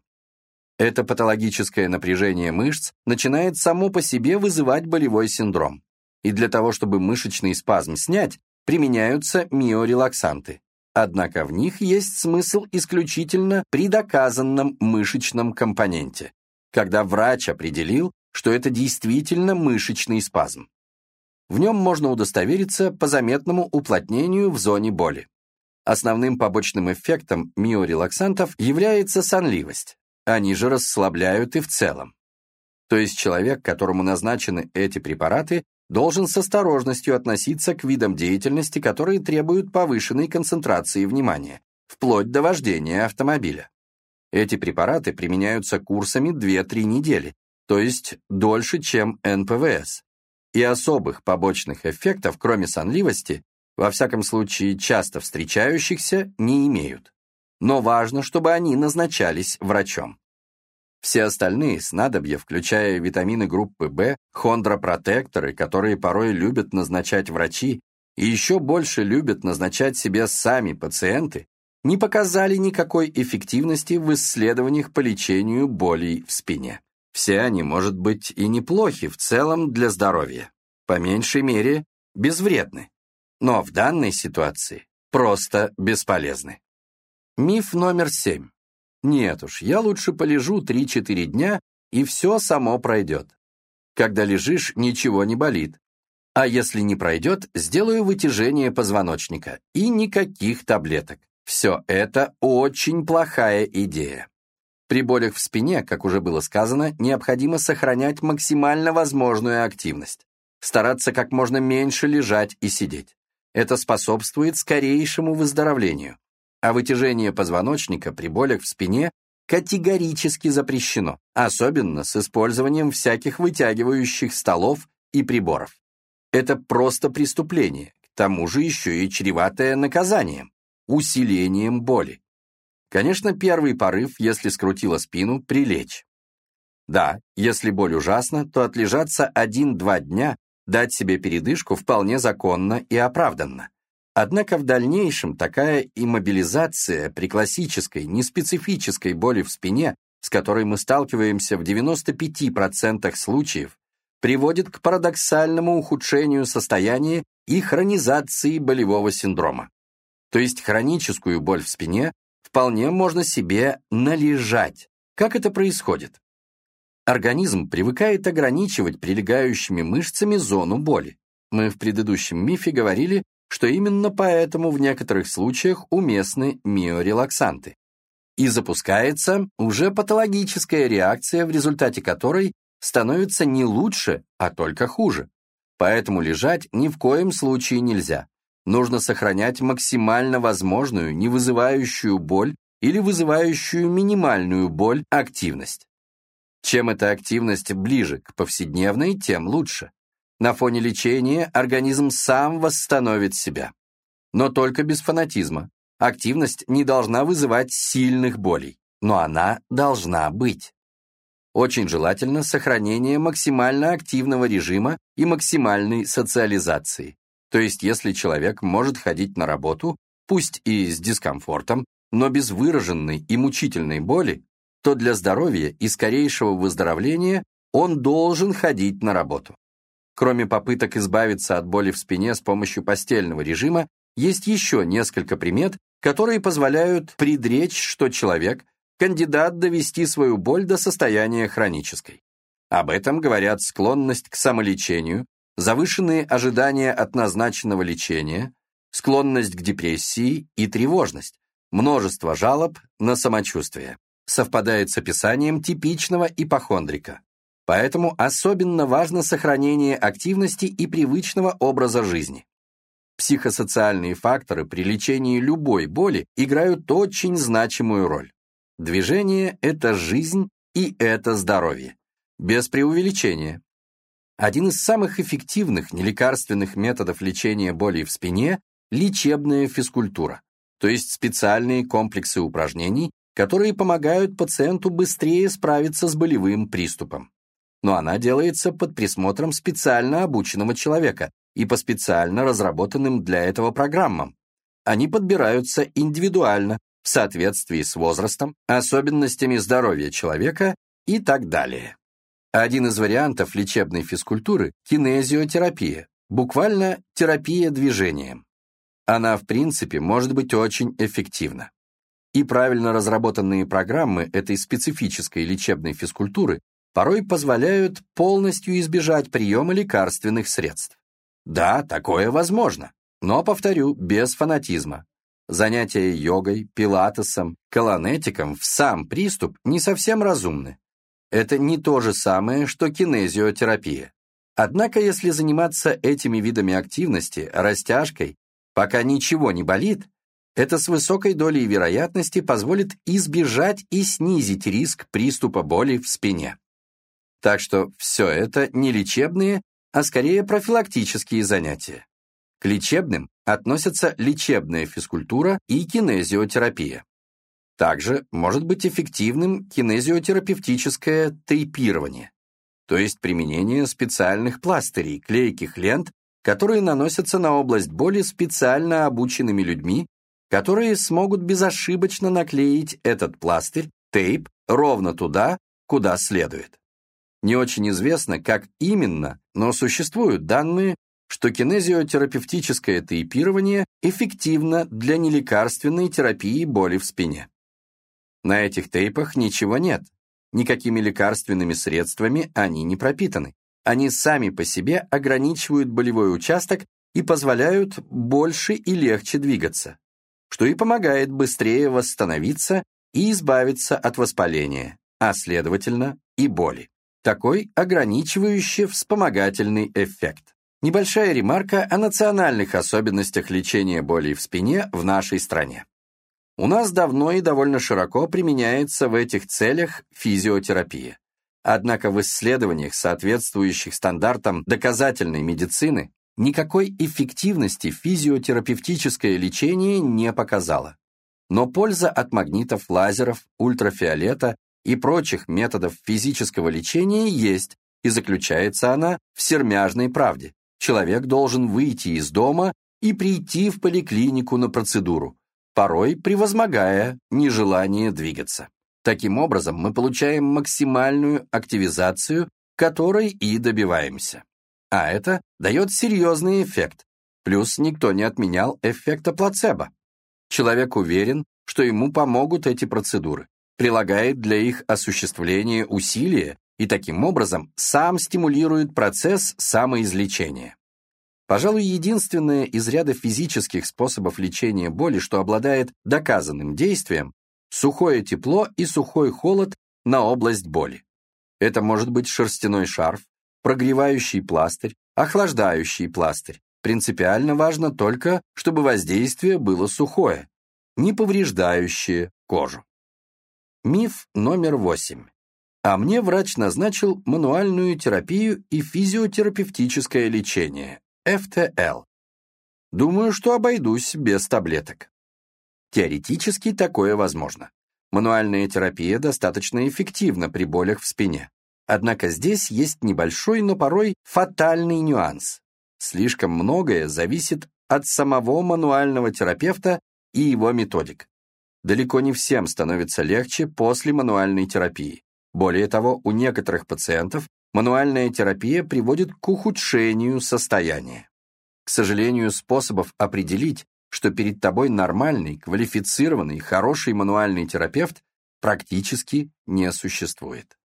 Это патологическое напряжение мышц начинает само по себе вызывать болевой синдром и для того, чтобы мышечный спазм снять, применяются миорелаксанты. Однако в них есть смысл исключительно при доказанном мышечном компоненте, когда врач определил, что это действительно мышечный спазм. В нем можно удостовериться по заметному уплотнению в зоне боли. Основным побочным эффектом миорелаксантов является сонливость. Они же расслабляют и в целом. То есть человек, которому назначены эти препараты, должен с осторожностью относиться к видам деятельности, которые требуют повышенной концентрации внимания, вплоть до вождения автомобиля. Эти препараты применяются курсами 2-3 недели, то есть дольше, чем НПВС, и особых побочных эффектов, кроме сонливости, во всяком случае часто встречающихся, не имеют. Но важно, чтобы они назначались врачом. Все остальные снадобья, включая витамины группы В, хондропротекторы, которые порой любят назначать врачи, и еще больше любят назначать себе сами пациенты, не показали никакой эффективности в исследованиях по лечению болей в спине. Все они, может быть, и неплохи в целом для здоровья, по меньшей мере, безвредны, но в данной ситуации просто бесполезны. Миф номер семь. Нет уж, я лучше полежу 3-4 дня, и все само пройдет. Когда лежишь, ничего не болит. А если не пройдет, сделаю вытяжение позвоночника. И никаких таблеток. Все это очень плохая идея. При болях в спине, как уже было сказано, необходимо сохранять максимально возможную активность. Стараться как можно меньше лежать и сидеть. Это способствует скорейшему выздоровлению. А вытяжение позвоночника при болях в спине категорически запрещено, особенно с использованием всяких вытягивающих столов и приборов. Это просто преступление, к тому же еще и чреватое наказанием усилением боли. Конечно, первый порыв, если скрутило спину, прилечь. Да, если боль ужасна, то отлежаться один-два дня, дать себе передышку вполне законно и оправданно. Однако в дальнейшем такая иммобилизация при классической, неспецифической боли в спине, с которой мы сталкиваемся в 95% случаев, приводит к парадоксальному ухудшению состояния и хронизации болевого синдрома то есть хроническую боль в спине, вполне можно себе належать. Как это происходит? Организм привыкает ограничивать прилегающими мышцами зону боли. Мы в предыдущем мифе говорили, что именно поэтому в некоторых случаях уместны миорелаксанты. И запускается уже патологическая реакция, в результате которой становится не лучше, а только хуже. Поэтому лежать ни в коем случае нельзя нужно сохранять максимально возможную, не вызывающую боль или вызывающую минимальную боль активность. Чем эта активность ближе к повседневной, тем лучше. На фоне лечения организм сам восстановит себя. Но только без фанатизма. Активность не должна вызывать сильных болей, но она должна быть. Очень желательно сохранение максимально активного режима и максимальной социализации. То есть если человек может ходить на работу, пусть и с дискомфортом, но без выраженной и мучительной боли, то для здоровья и скорейшего выздоровления он должен ходить на работу. Кроме попыток избавиться от боли в спине с помощью постельного режима, есть еще несколько примет, которые позволяют предречь, что человек – кандидат довести свою боль до состояния хронической. Об этом говорят склонность к самолечению, завышенные ожидания от назначенного лечения, склонность к депрессии и тревожность, множество жалоб на самочувствие. Совпадает с описанием типичного ипохондрика. Поэтому особенно важно сохранение активности и привычного образа жизни. Психосоциальные факторы при лечении любой боли играют очень значимую роль. Движение – это жизнь и это здоровье. Без преувеличения. Один из самых эффективных нелекарственных методов лечения боли в спине – лечебная физкультура, то есть специальные комплексы упражнений, которые помогают пациенту быстрее справиться с болевым приступом. Но она делается под присмотром специально обученного человека и по специально разработанным для этого программам. Они подбираются индивидуально, в соответствии с возрастом, особенностями здоровья человека и так далее. Один из вариантов лечебной физкультуры – кинезиотерапия, буквально терапия движением. Она, в принципе, может быть очень эффективна. И правильно разработанные программы этой специфической лечебной физкультуры порой позволяют полностью избежать приема лекарственных средств. Да, такое возможно, но, повторю, без фанатизма. Занятия йогой, пилатесом, колонетиком в сам приступ не совсем разумны. Это не то же самое, что кинезиотерапия. Однако, если заниматься этими видами активности, растяжкой, пока ничего не болит, это с высокой долей вероятности позволит избежать и снизить риск приступа боли в спине. Так что все это не лечебные, а скорее профилактические занятия. К лечебным относятся лечебная физкультура и кинезиотерапия. Также может быть эффективным кинезиотерапевтическое тейпирование, то есть применение специальных пластырей, клейких лент, которые наносятся на область боли специально обученными людьми, которые смогут безошибочно наклеить этот пластырь, тейп, ровно туда, куда следует. Не очень известно, как именно, но существуют данные, что кинезиотерапевтическое тейпирование эффективно для нелекарственной терапии боли в спине. На этих тейпах ничего нет, никакими лекарственными средствами они не пропитаны. Они сами по себе ограничивают болевой участок и позволяют больше и легче двигаться, что и помогает быстрее восстановиться и избавиться от воспаления, а следовательно и боли. Такой ограничивающий вспомогательный эффект. Небольшая ремарка о национальных особенностях лечения боли в спине в нашей стране. У нас давно и довольно широко применяется в этих целях физиотерапия. Однако в исследованиях, соответствующих стандартам доказательной медицины, никакой эффективности физиотерапевтическое лечение не показало. Но польза от магнитов, лазеров, ультрафиолета и прочих методов физического лечения есть, и заключается она в сермяжной правде человек должен выйти из дома и прийти в поликлинику на процедуру, порой превозмогая нежелание двигаться. Таким образом, мы получаем максимальную активизацию, которой и добиваемся. А это дает серьезный эффект. Плюс никто не отменял эффекта плацебо. Человек уверен, что ему помогут эти процедуры, прилагает для их осуществления усилия и таким образом сам стимулирует процесс самоизлечения. Пожалуй, единственное из ряда физических способов лечения боли, что обладает доказанным действием, сухое тепло и сухой холод на область боли. Это может быть шерстяной шарф, прогревающий пластырь, охлаждающий пластырь. Принципиально важно только, чтобы воздействие было сухое, не повреждающее кожу. Миф номер восемь а мне врач назначил мануальную терапию и физиотерапевтическое лечение, ФТЛ. Думаю, что обойдусь без таблеток. Теоретически такое возможно. Мануальная терапия достаточно эффективна при болях в спине. Однако здесь есть небольшой, но порой фатальный нюанс. Слишком многое зависит от самого мануального терапевта и его методик. Далеко не всем становится легче после мануальной терапии. Более того, у некоторых пациентов мануальная терапия приводит к ухудшению состояния. К сожалению, способов определить, что перед тобой нормальный, квалифицированный, хороший мануальный терапевт практически не существует.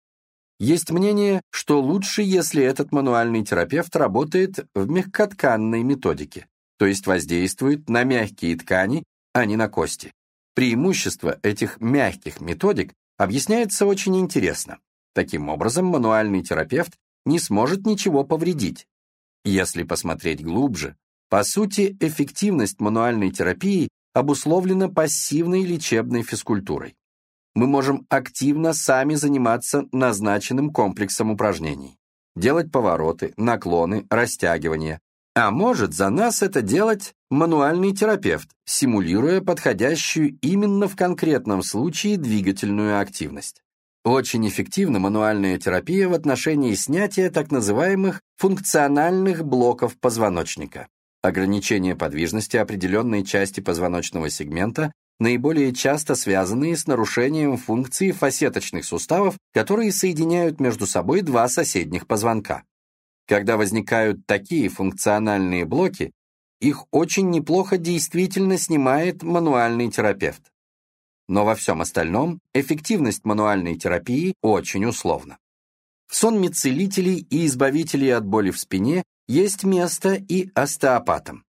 Есть мнение, что лучше, если этот мануальный терапевт работает в мягкотканной методике, то есть воздействует на мягкие ткани, а не на кости. Преимущество этих мягких методик объясняется очень интересно. Таким образом, мануальный терапевт не сможет ничего повредить. Если посмотреть глубже, по сути, эффективность мануальной терапии обусловлена пассивной лечебной физкультурой. Мы можем активно сами заниматься назначенным комплексом упражнений, делать повороты, наклоны, растягивания, а может за нас это делать мануальный терапевт, симулируя подходящую именно в конкретном случае двигательную активность. Очень эффективна мануальная терапия в отношении снятия так называемых функциональных блоков позвоночника. Ограничение подвижности определенной части позвоночного сегмента наиболее часто связанные с нарушением функции фасеточных суставов, которые соединяют между собой два соседних позвонка. Когда возникают такие функциональные блоки, их очень неплохо действительно снимает мануальный терапевт. Но во всем остальном эффективность мануальной терапии очень условна. В сонме целителей и избавителей от боли в спине есть место и остеопатам.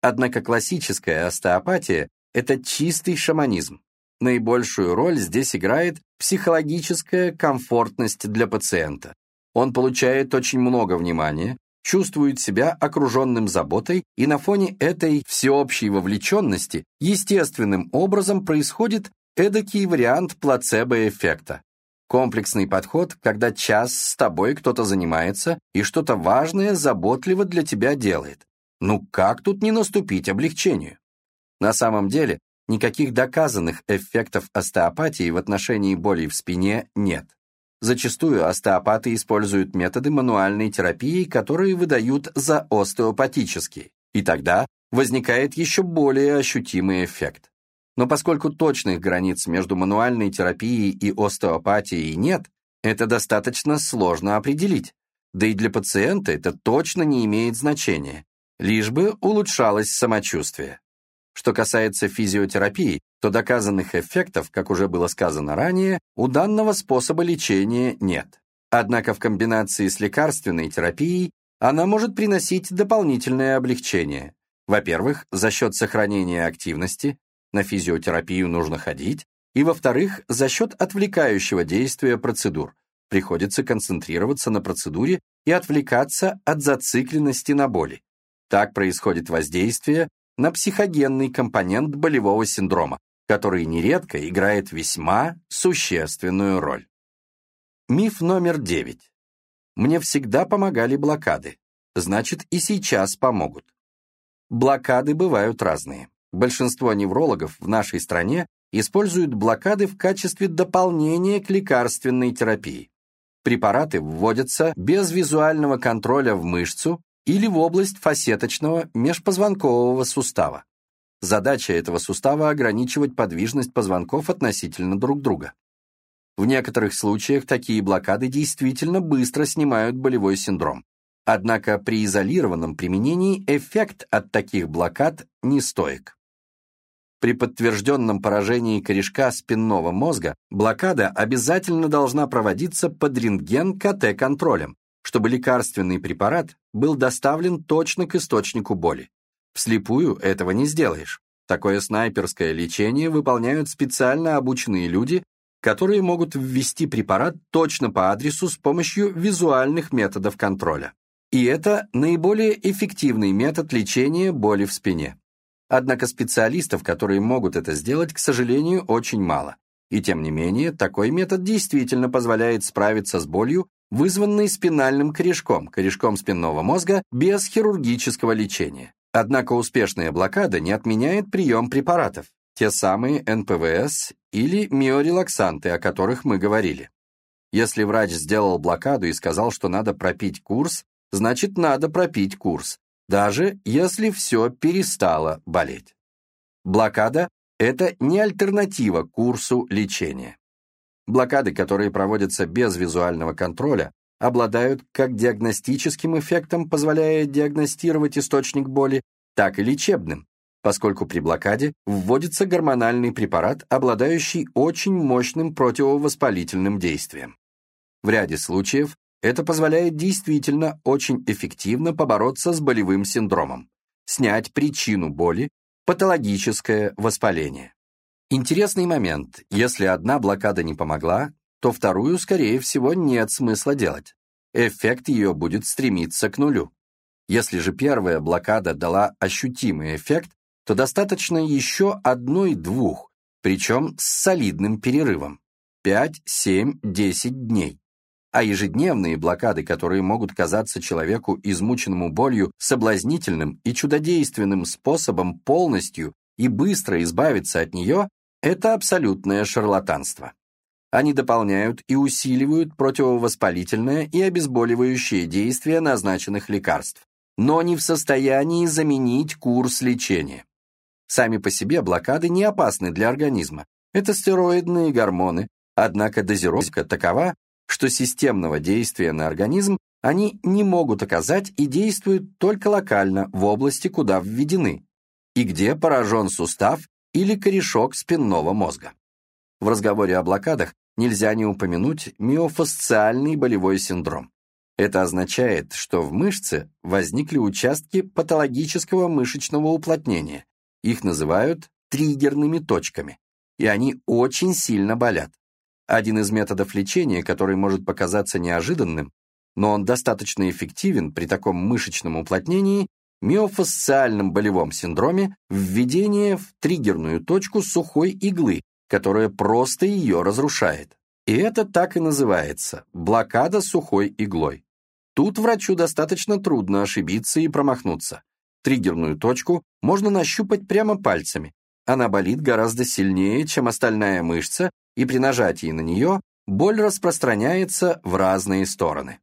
Однако классическая остеопатия – это чистый шаманизм. Наибольшую роль здесь играет психологическая комфортность для пациента. Он получает очень много внимания, чувствует себя окруженным заботой, и на фоне этой всеобщей вовлеченности естественным образом происходит эдакий вариант плацебо-эффекта. Комплексный подход, когда час с тобой кто-то занимается и что-то важное заботливо для тебя делает. Ну как тут не наступить облегчению? На самом деле, никаких доказанных эффектов остеопатии в отношении боли в спине нет. Зачастую остеопаты используют методы мануальной терапии, которые выдают за остеопатические, и тогда возникает еще более ощутимый эффект. Но поскольку точных границ между мануальной терапией и остеопатией нет, это достаточно сложно определить. Да и для пациента это точно не имеет значения, лишь бы улучшалось самочувствие. Что касается физиотерапии, то доказанных эффектов, как уже было сказано ранее, у данного способа лечения нет. Однако в комбинации с лекарственной терапией она может приносить дополнительное облегчение. Во-первых, за счет сохранения активности, на физиотерапию нужно ходить, и, во-вторых, за счет отвлекающего действия процедур. Приходится концентрироваться на процедуре и отвлекаться от зацикленности на боли. Так происходит воздействие на психогенный компонент болевого синдрома, который нередко играет весьма существенную роль. Миф номер девять. Мне всегда помогали блокады, значит и сейчас помогут. Блокады бывают разные. Большинство неврологов в нашей стране используют блокады в качестве дополнения к лекарственной терапии. Препараты вводятся без визуального контроля в мышцу или в область фасеточного межпозвонкового сустава. Задача этого сустава – ограничивать подвижность позвонков относительно друг друга. В некоторых случаях такие блокады действительно быстро снимают болевой синдром. Однако при изолированном применении эффект от таких блокад не стоек. При подтвержденном поражении корешка спинного мозга блокада обязательно должна проводиться под рентген-КТ-контролем, чтобы лекарственный препарат был доставлен точно к источнику боли. Вслепую этого не сделаешь. Такое снайперское лечение выполняют специально обученные люди, которые могут ввести препарат точно по адресу с помощью визуальных методов контроля. И это наиболее эффективный метод лечения боли в спине. Однако специалистов, которые могут это сделать, к сожалению, очень мало. И тем не менее, такой метод действительно позволяет справиться с болью, вызванной спинальным корешком, корешком спинного мозга, без хирургического лечения. Однако успешная блокада не отменяет прием препаратов, те самые НПВС или миорелаксанты, о которых мы говорили. Если врач сделал блокаду и сказал, что надо пропить курс, значит надо пропить курс даже если все перестало болеть. Блокада – это не альтернатива курсу лечения. Блокады, которые проводятся без визуального контроля, обладают как диагностическим эффектом, позволяя диагностировать источник боли, так и лечебным, поскольку при блокаде вводится гормональный препарат, обладающий очень мощным противовоспалительным действием. В ряде случаев это позволяет действительно очень эффективно побороться с болевым синдромом, снять причину боли, патологическое воспаление. Интересный момент. Если одна блокада не помогла, то вторую, скорее всего, нет смысла делать. Эффект ее будет стремиться к нулю. Если же первая блокада дала ощутимый эффект, то достаточно еще одной-двух, причем с солидным перерывом. 5, 7, 10 дней а ежедневные блокады, которые могут казаться человеку, измученному болью, соблазнительным и чудодейственным способом полностью и быстро избавиться от нее, это абсолютное шарлатанство. Они дополняют и усиливают противовоспалительное и обезболивающее действие назначенных лекарств, но не в состоянии заменить курс лечения. Сами по себе блокады не опасны для организма. Это стероидные гормоны, однако дозировка такова, что системного действия на организм они не могут оказать и действуют только локально в области, куда введены, и где поражен сустав или корешок спинного мозга. В разговоре о блокадах нельзя не упомянуть миофасциальный болевой синдром. Это означает, что в мышце возникли участки патологического мышечного уплотнения. Их называют триггерными точками, и они очень сильно болят. Один из методов лечения, который может показаться неожиданным, но он достаточно эффективен при таком мышечном уплотнении, миофасциальном болевом синдроме, введение в триггерную точку сухой иглы, которая просто ее разрушает. И это так и называется – блокада сухой иглой. Тут врачу достаточно трудно ошибиться и промахнуться. Триггерную точку можно нащупать прямо пальцами. Она болит гораздо сильнее, чем остальная мышца, и при нажатии на нее боль распространяется в разные стороны.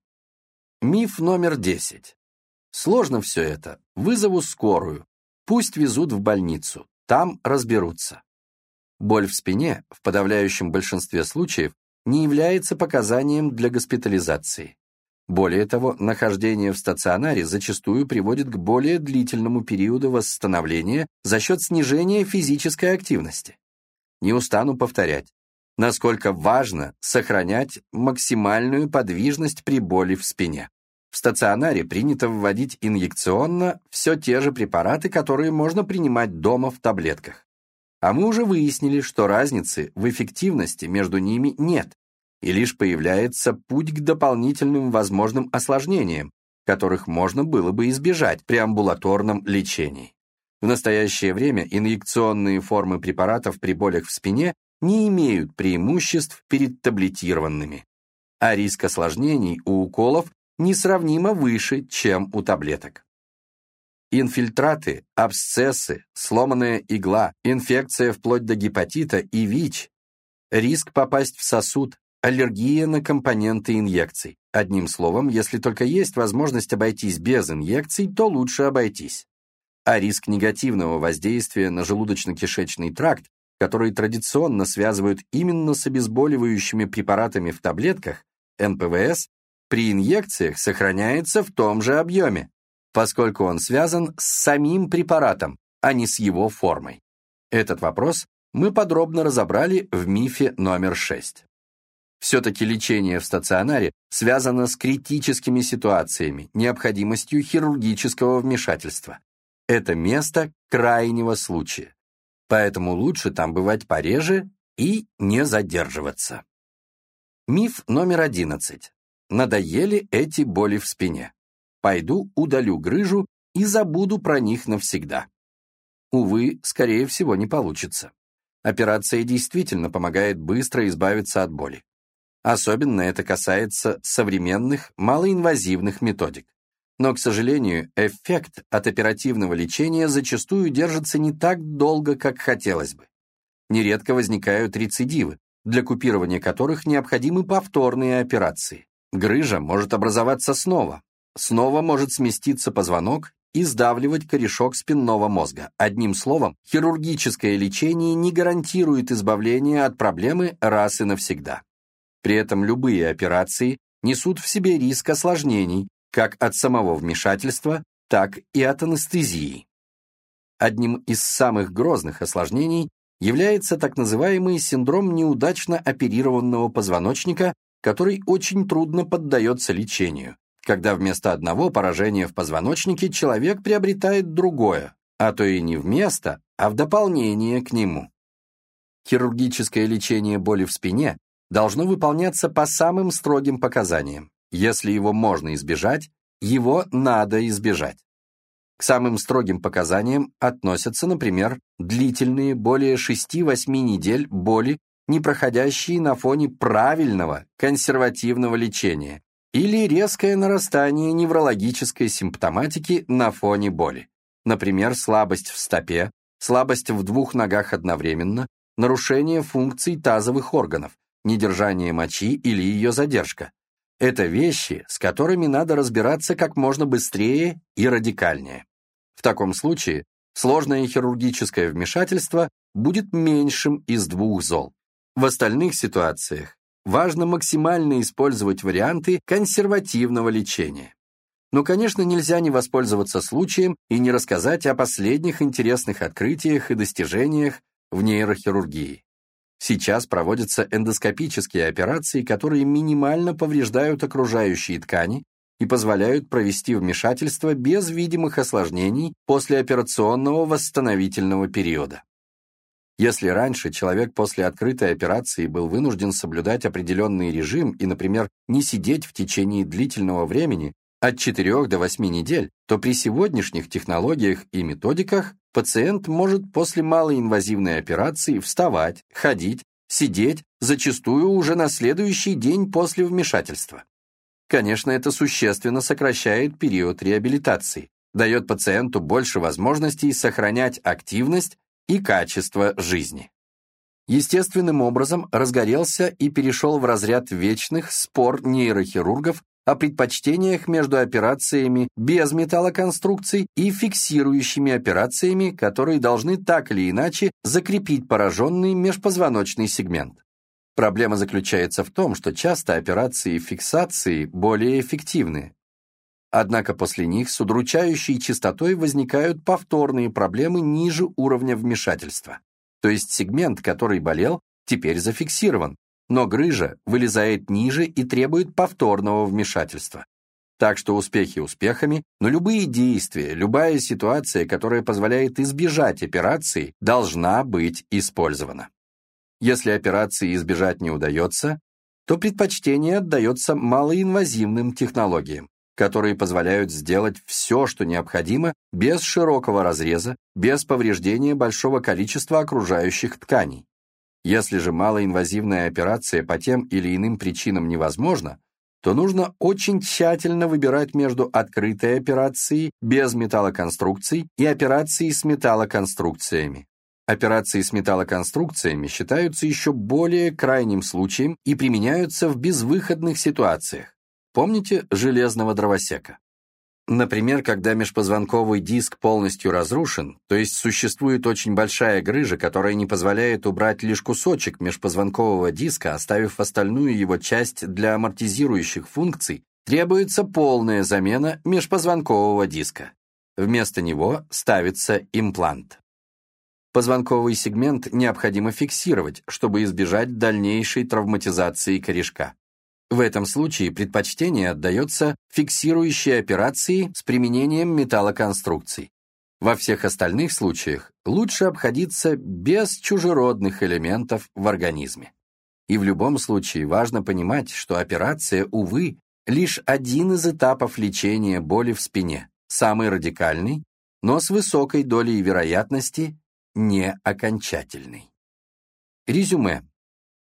Миф номер 10. Сложно все это. Вызову скорую. Пусть везут в больницу. Там разберутся. Боль в спине в подавляющем большинстве случаев не является показанием для госпитализации. Более того, нахождение в стационаре зачастую приводит к более длительному периоду восстановления за счет снижения физической активности. Не устану повторять, насколько важно сохранять максимальную подвижность при боли в спине. В стационаре принято вводить инъекционно все те же препараты, которые можно принимать дома в таблетках. А мы уже выяснили, что разницы в эффективности между ними нет, и лишь появляется путь к дополнительным возможным осложнениям, которых можно было бы избежать при амбулаторном лечении. В настоящее время инъекционные формы препаратов при болях в спине не имеют преимуществ перед таблетированными, а риск осложнений у уколов несравнимо выше, чем у таблеток. Инфильтраты, абсцессы, сломанная игла, инфекция вплоть до гепатита и ВИЧ, риск попасть в сосуд, аллергия на компоненты инъекций. Одним словом, если только есть возможность обойтись без инъекций, то лучше обойтись. А риск негативного воздействия на желудочно-кишечный тракт, который традиционно связывают именно с обезболивающими препаратами в таблетках, НПВС, при инъекциях сохраняется в том же объеме, поскольку он связан с самим препаратом, а не с его формой. Этот вопрос мы подробно разобрали в мифе номер 6. Все-таки лечение в стационаре связано с критическими ситуациями, необходимостью хирургического вмешательства. Это место крайнего случая. Поэтому лучше там бывать пореже и не задерживаться. Миф номер 11. Надоели эти боли в спине. Пойду удалю грыжу и забуду про них навсегда. Увы, скорее всего, не получится. Операция действительно помогает быстро избавиться от боли. Особенно это касается современных малоинвазивных методик. Но, к сожалению, эффект от оперативного лечения зачастую держится не так долго, как хотелось бы. Нередко возникают рецидивы, для купирования которых необходимы повторные операции. Грыжа может образоваться снова. Снова может сместиться позвонок и сдавливать корешок спинного мозга. Одним словом, хирургическое лечение не гарантирует избавления от проблемы раз и навсегда. При этом любые операции несут в себе риск осложнений как от самого вмешательства, так и от анестезии. Одним из самых грозных осложнений является так называемый синдром неудачно оперированного позвоночника, который очень трудно поддается лечению, когда вместо одного поражения в позвоночнике человек приобретает другое, а то и не вместо, а в дополнение к нему. Хирургическое лечение боли в спине должно выполняться по самым строгим показаниям. Если его можно избежать, его надо избежать. К самым строгим показаниям относятся, например, длительные, более 6-8 недель боли, не проходящие на фоне правильного, консервативного лечения, или резкое нарастание неврологической симптоматики на фоне боли. Например, слабость в стопе, слабость в двух ногах одновременно, нарушение функций тазовых органов, недержание мочи или ее задержка. Это вещи, с которыми надо разбираться как можно быстрее и радикальнее. В таком случае сложное хирургическое вмешательство будет меньшим из двух зол. В остальных ситуациях важно максимально использовать варианты консервативного лечения. Но, конечно, нельзя не воспользоваться случаем и не рассказать о последних интересных открытиях и достижениях в нейрохирургии. Сейчас проводятся эндоскопические операции, которые минимально повреждают окружающие ткани и позволяют провести вмешательство без видимых осложнений после операционного восстановительного периода. Если раньше человек после открытой операции был вынужден соблюдать определенный режим и, например, не сидеть в течение длительного времени, от 4 до 8 недель, то при сегодняшних технологиях и методиках пациент может после малоинвазивной операции вставать, ходить, сидеть, зачастую уже на следующий день после вмешательства. Конечно, это существенно сокращает период реабилитации, дает пациенту больше возможностей сохранять активность и качество жизни. Естественным образом разгорелся и перешел в разряд вечных спор нейрохирургов о предпочтениях между операциями без металлоконструкций и фиксирующими операциями, которые должны так или иначе закрепить пораженный межпозвоночный сегмент. Проблема заключается в том, что часто операции фиксации более эффективны. Однако после них с удручающей частотой возникают повторные проблемы ниже уровня вмешательства. То есть сегмент, который болел, теперь зафиксирован, но грыжа вылезает ниже и требует повторного вмешательства. Так что успехи успехами, но любые действия, любая ситуация, которая позволяет избежать операции, должна быть использована. Если операции избежать не удается, то предпочтение отдается малоинвазивным технологиям, которые позволяют сделать все, что необходимо, без широкого разреза, без повреждения большого количества окружающих тканей. Если же малоинвазивная операция по тем или иным причинам невозможна, то нужно очень тщательно выбирать между открытой операцией без металлоконструкций и операцией с металлоконструкциями. Операции с металлоконструкциями считаются еще более крайним случаем и применяются в безвыходных ситуациях. Помните железного дровосека? Например, когда межпозвонковый диск полностью разрушен, то есть существует очень большая грыжа, которая не позволяет убрать лишь кусочек межпозвонкового диска, оставив остальную его часть для амортизирующих функций, требуется полная замена межпозвонкового диска. Вместо него ставится имплант. Позвонковый сегмент необходимо фиксировать, чтобы избежать дальнейшей травматизации корешка. В этом случае предпочтение отдается фиксирующей операции с применением металлоконструкций. Во всех остальных случаях лучше обходиться без чужеродных элементов в организме. И в любом случае важно понимать, что операция, увы, лишь один из этапов лечения боли в спине, самый радикальный, но с высокой долей вероятности не окончательный. Резюме.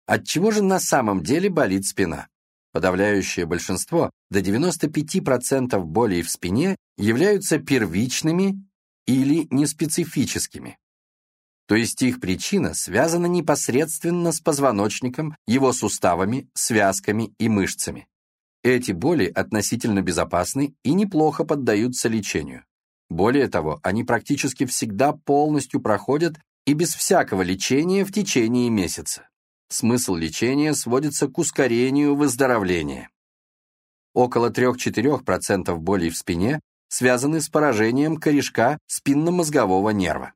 От чего же на самом деле болит спина? Подавляющее большинство, до 95% болей в спине, являются первичными или неспецифическими. То есть их причина связана непосредственно с позвоночником, его суставами, связками и мышцами. Эти боли относительно безопасны и неплохо поддаются лечению. Более того, они практически всегда полностью проходят и без всякого лечения в течение месяца. Смысл лечения сводится к ускорению выздоровления. Около 3-4% болей в спине связаны с поражением корешка спинномозгового нерва.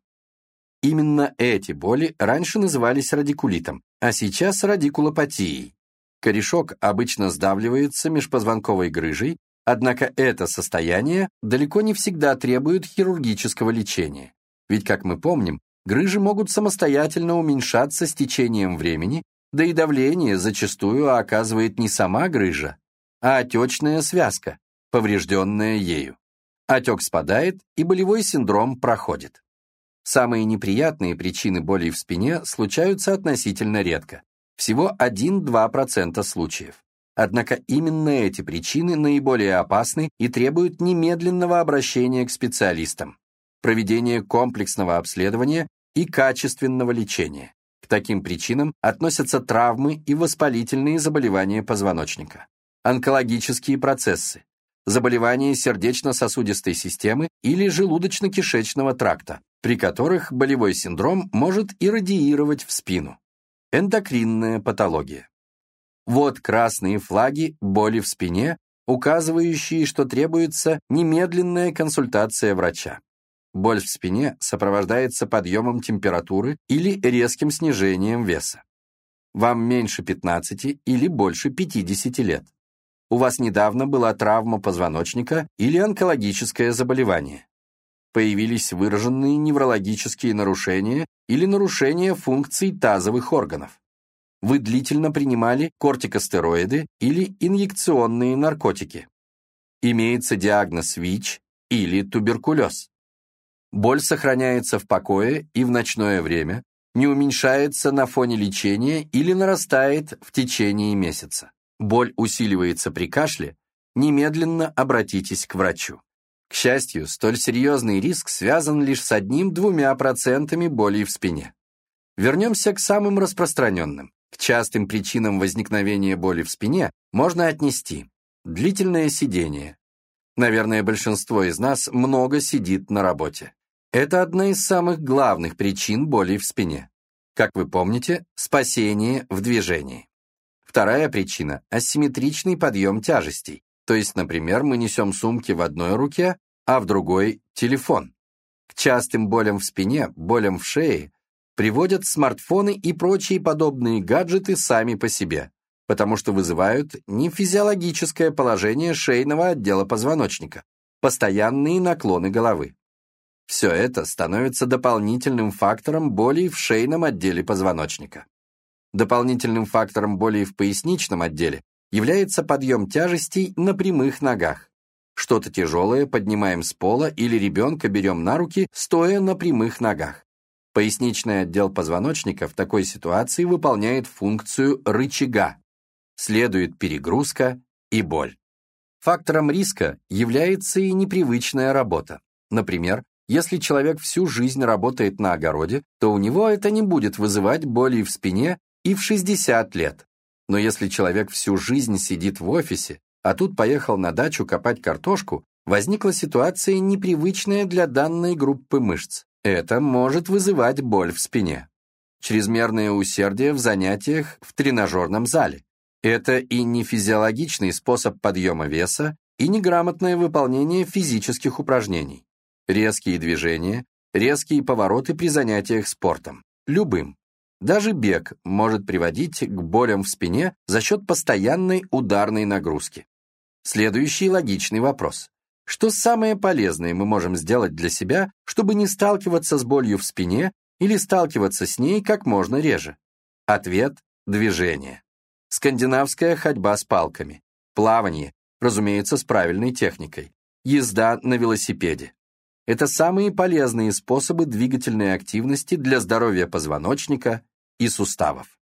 Именно эти боли раньше назывались радикулитом, а сейчас радикулопатией. Корешок обычно сдавливается межпозвонковой грыжей, однако это состояние далеко не всегда требует хирургического лечения. Ведь, как мы помним, Грыжи могут самостоятельно уменьшаться с течением времени, да и давление зачастую оказывает не сама грыжа, а отечная связка, поврежденная ею. Отек спадает, и болевой синдром проходит. Самые неприятные причины боли в спине случаются относительно редко, всего 1-2% случаев. Однако именно эти причины наиболее опасны и требуют немедленного обращения к специалистам, проведения комплексного обследования и качественного лечения. К таким причинам относятся травмы и воспалительные заболевания позвоночника, онкологические процессы, заболевания сердечно-сосудистой системы или желудочно-кишечного тракта, при которых болевой синдром может иррадиировать в спину, эндокринная патология. Вот красные флаги боли в спине, указывающие, что требуется немедленная консультация врача. Боль в спине сопровождается подъемом температуры или резким снижением веса. Вам меньше 15 или больше 50 лет. У вас недавно была травма позвоночника или онкологическое заболевание. Появились выраженные неврологические нарушения или нарушения функций тазовых органов. Вы длительно принимали кортикостероиды или инъекционные наркотики. Имеется диагноз ВИЧ или туберкулез. Боль сохраняется в покое и в ночное время, не уменьшается на фоне лечения или нарастает в течение месяца. Боль усиливается при кашле, немедленно обратитесь к врачу. К счастью, столь серьезный риск связан лишь с одним-двумя процентами боли в спине. Вернемся к самым распространенным. К частым причинам возникновения боли в спине можно отнести длительное сидение. Наверное, большинство из нас много сидит на работе. Это одна из самых главных причин боли в спине. Как вы помните, спасение в движении. Вторая причина – асимметричный подъем тяжестей. То есть, например, мы несем сумки в одной руке, а в другой – телефон. К частым болям в спине, болям в шее приводят смартфоны и прочие подобные гаджеты сами по себе, потому что вызывают нефизиологическое положение шейного отдела позвоночника, постоянные наклоны головы. Все это становится дополнительным фактором боли в шейном отделе позвоночника. Дополнительным фактором боли в поясничном отделе является подъем тяжестей на прямых ногах. Что-то тяжелое поднимаем с пола или ребенка берем на руки, стоя на прямых ногах. Поясничный отдел позвоночника в такой ситуации выполняет функцию рычага. Следует перегрузка и боль. Фактором риска является и непривычная работа. Например, если человек всю жизнь работает на огороде, то у него это не будет вызывать боли в спине и в 60 лет. Но если человек всю жизнь сидит в офисе, а тут поехал на дачу копать картошку, возникла ситуация непривычная для данной группы мышц. Это может вызывать боль в спине. Чрезмерное усердие в занятиях в тренажерном зале. Это и не физиологичный способ подъема веса, и неграмотное выполнение физических упражнений. Резкие движения, резкие повороты при занятиях спортом. Любым. Даже бег может приводить к болям в спине за счет постоянной ударной нагрузки. Следующий логичный вопрос. Что самое полезное мы можем сделать для себя, чтобы не сталкиваться с болью в спине или сталкиваться с ней как можно реже? Ответ – движение. Скандинавская ходьба с палками, плавание, разумеется, с правильной техникой, езда на велосипеде. Это самые полезные способы двигательной активности для здоровья позвоночника и суставов.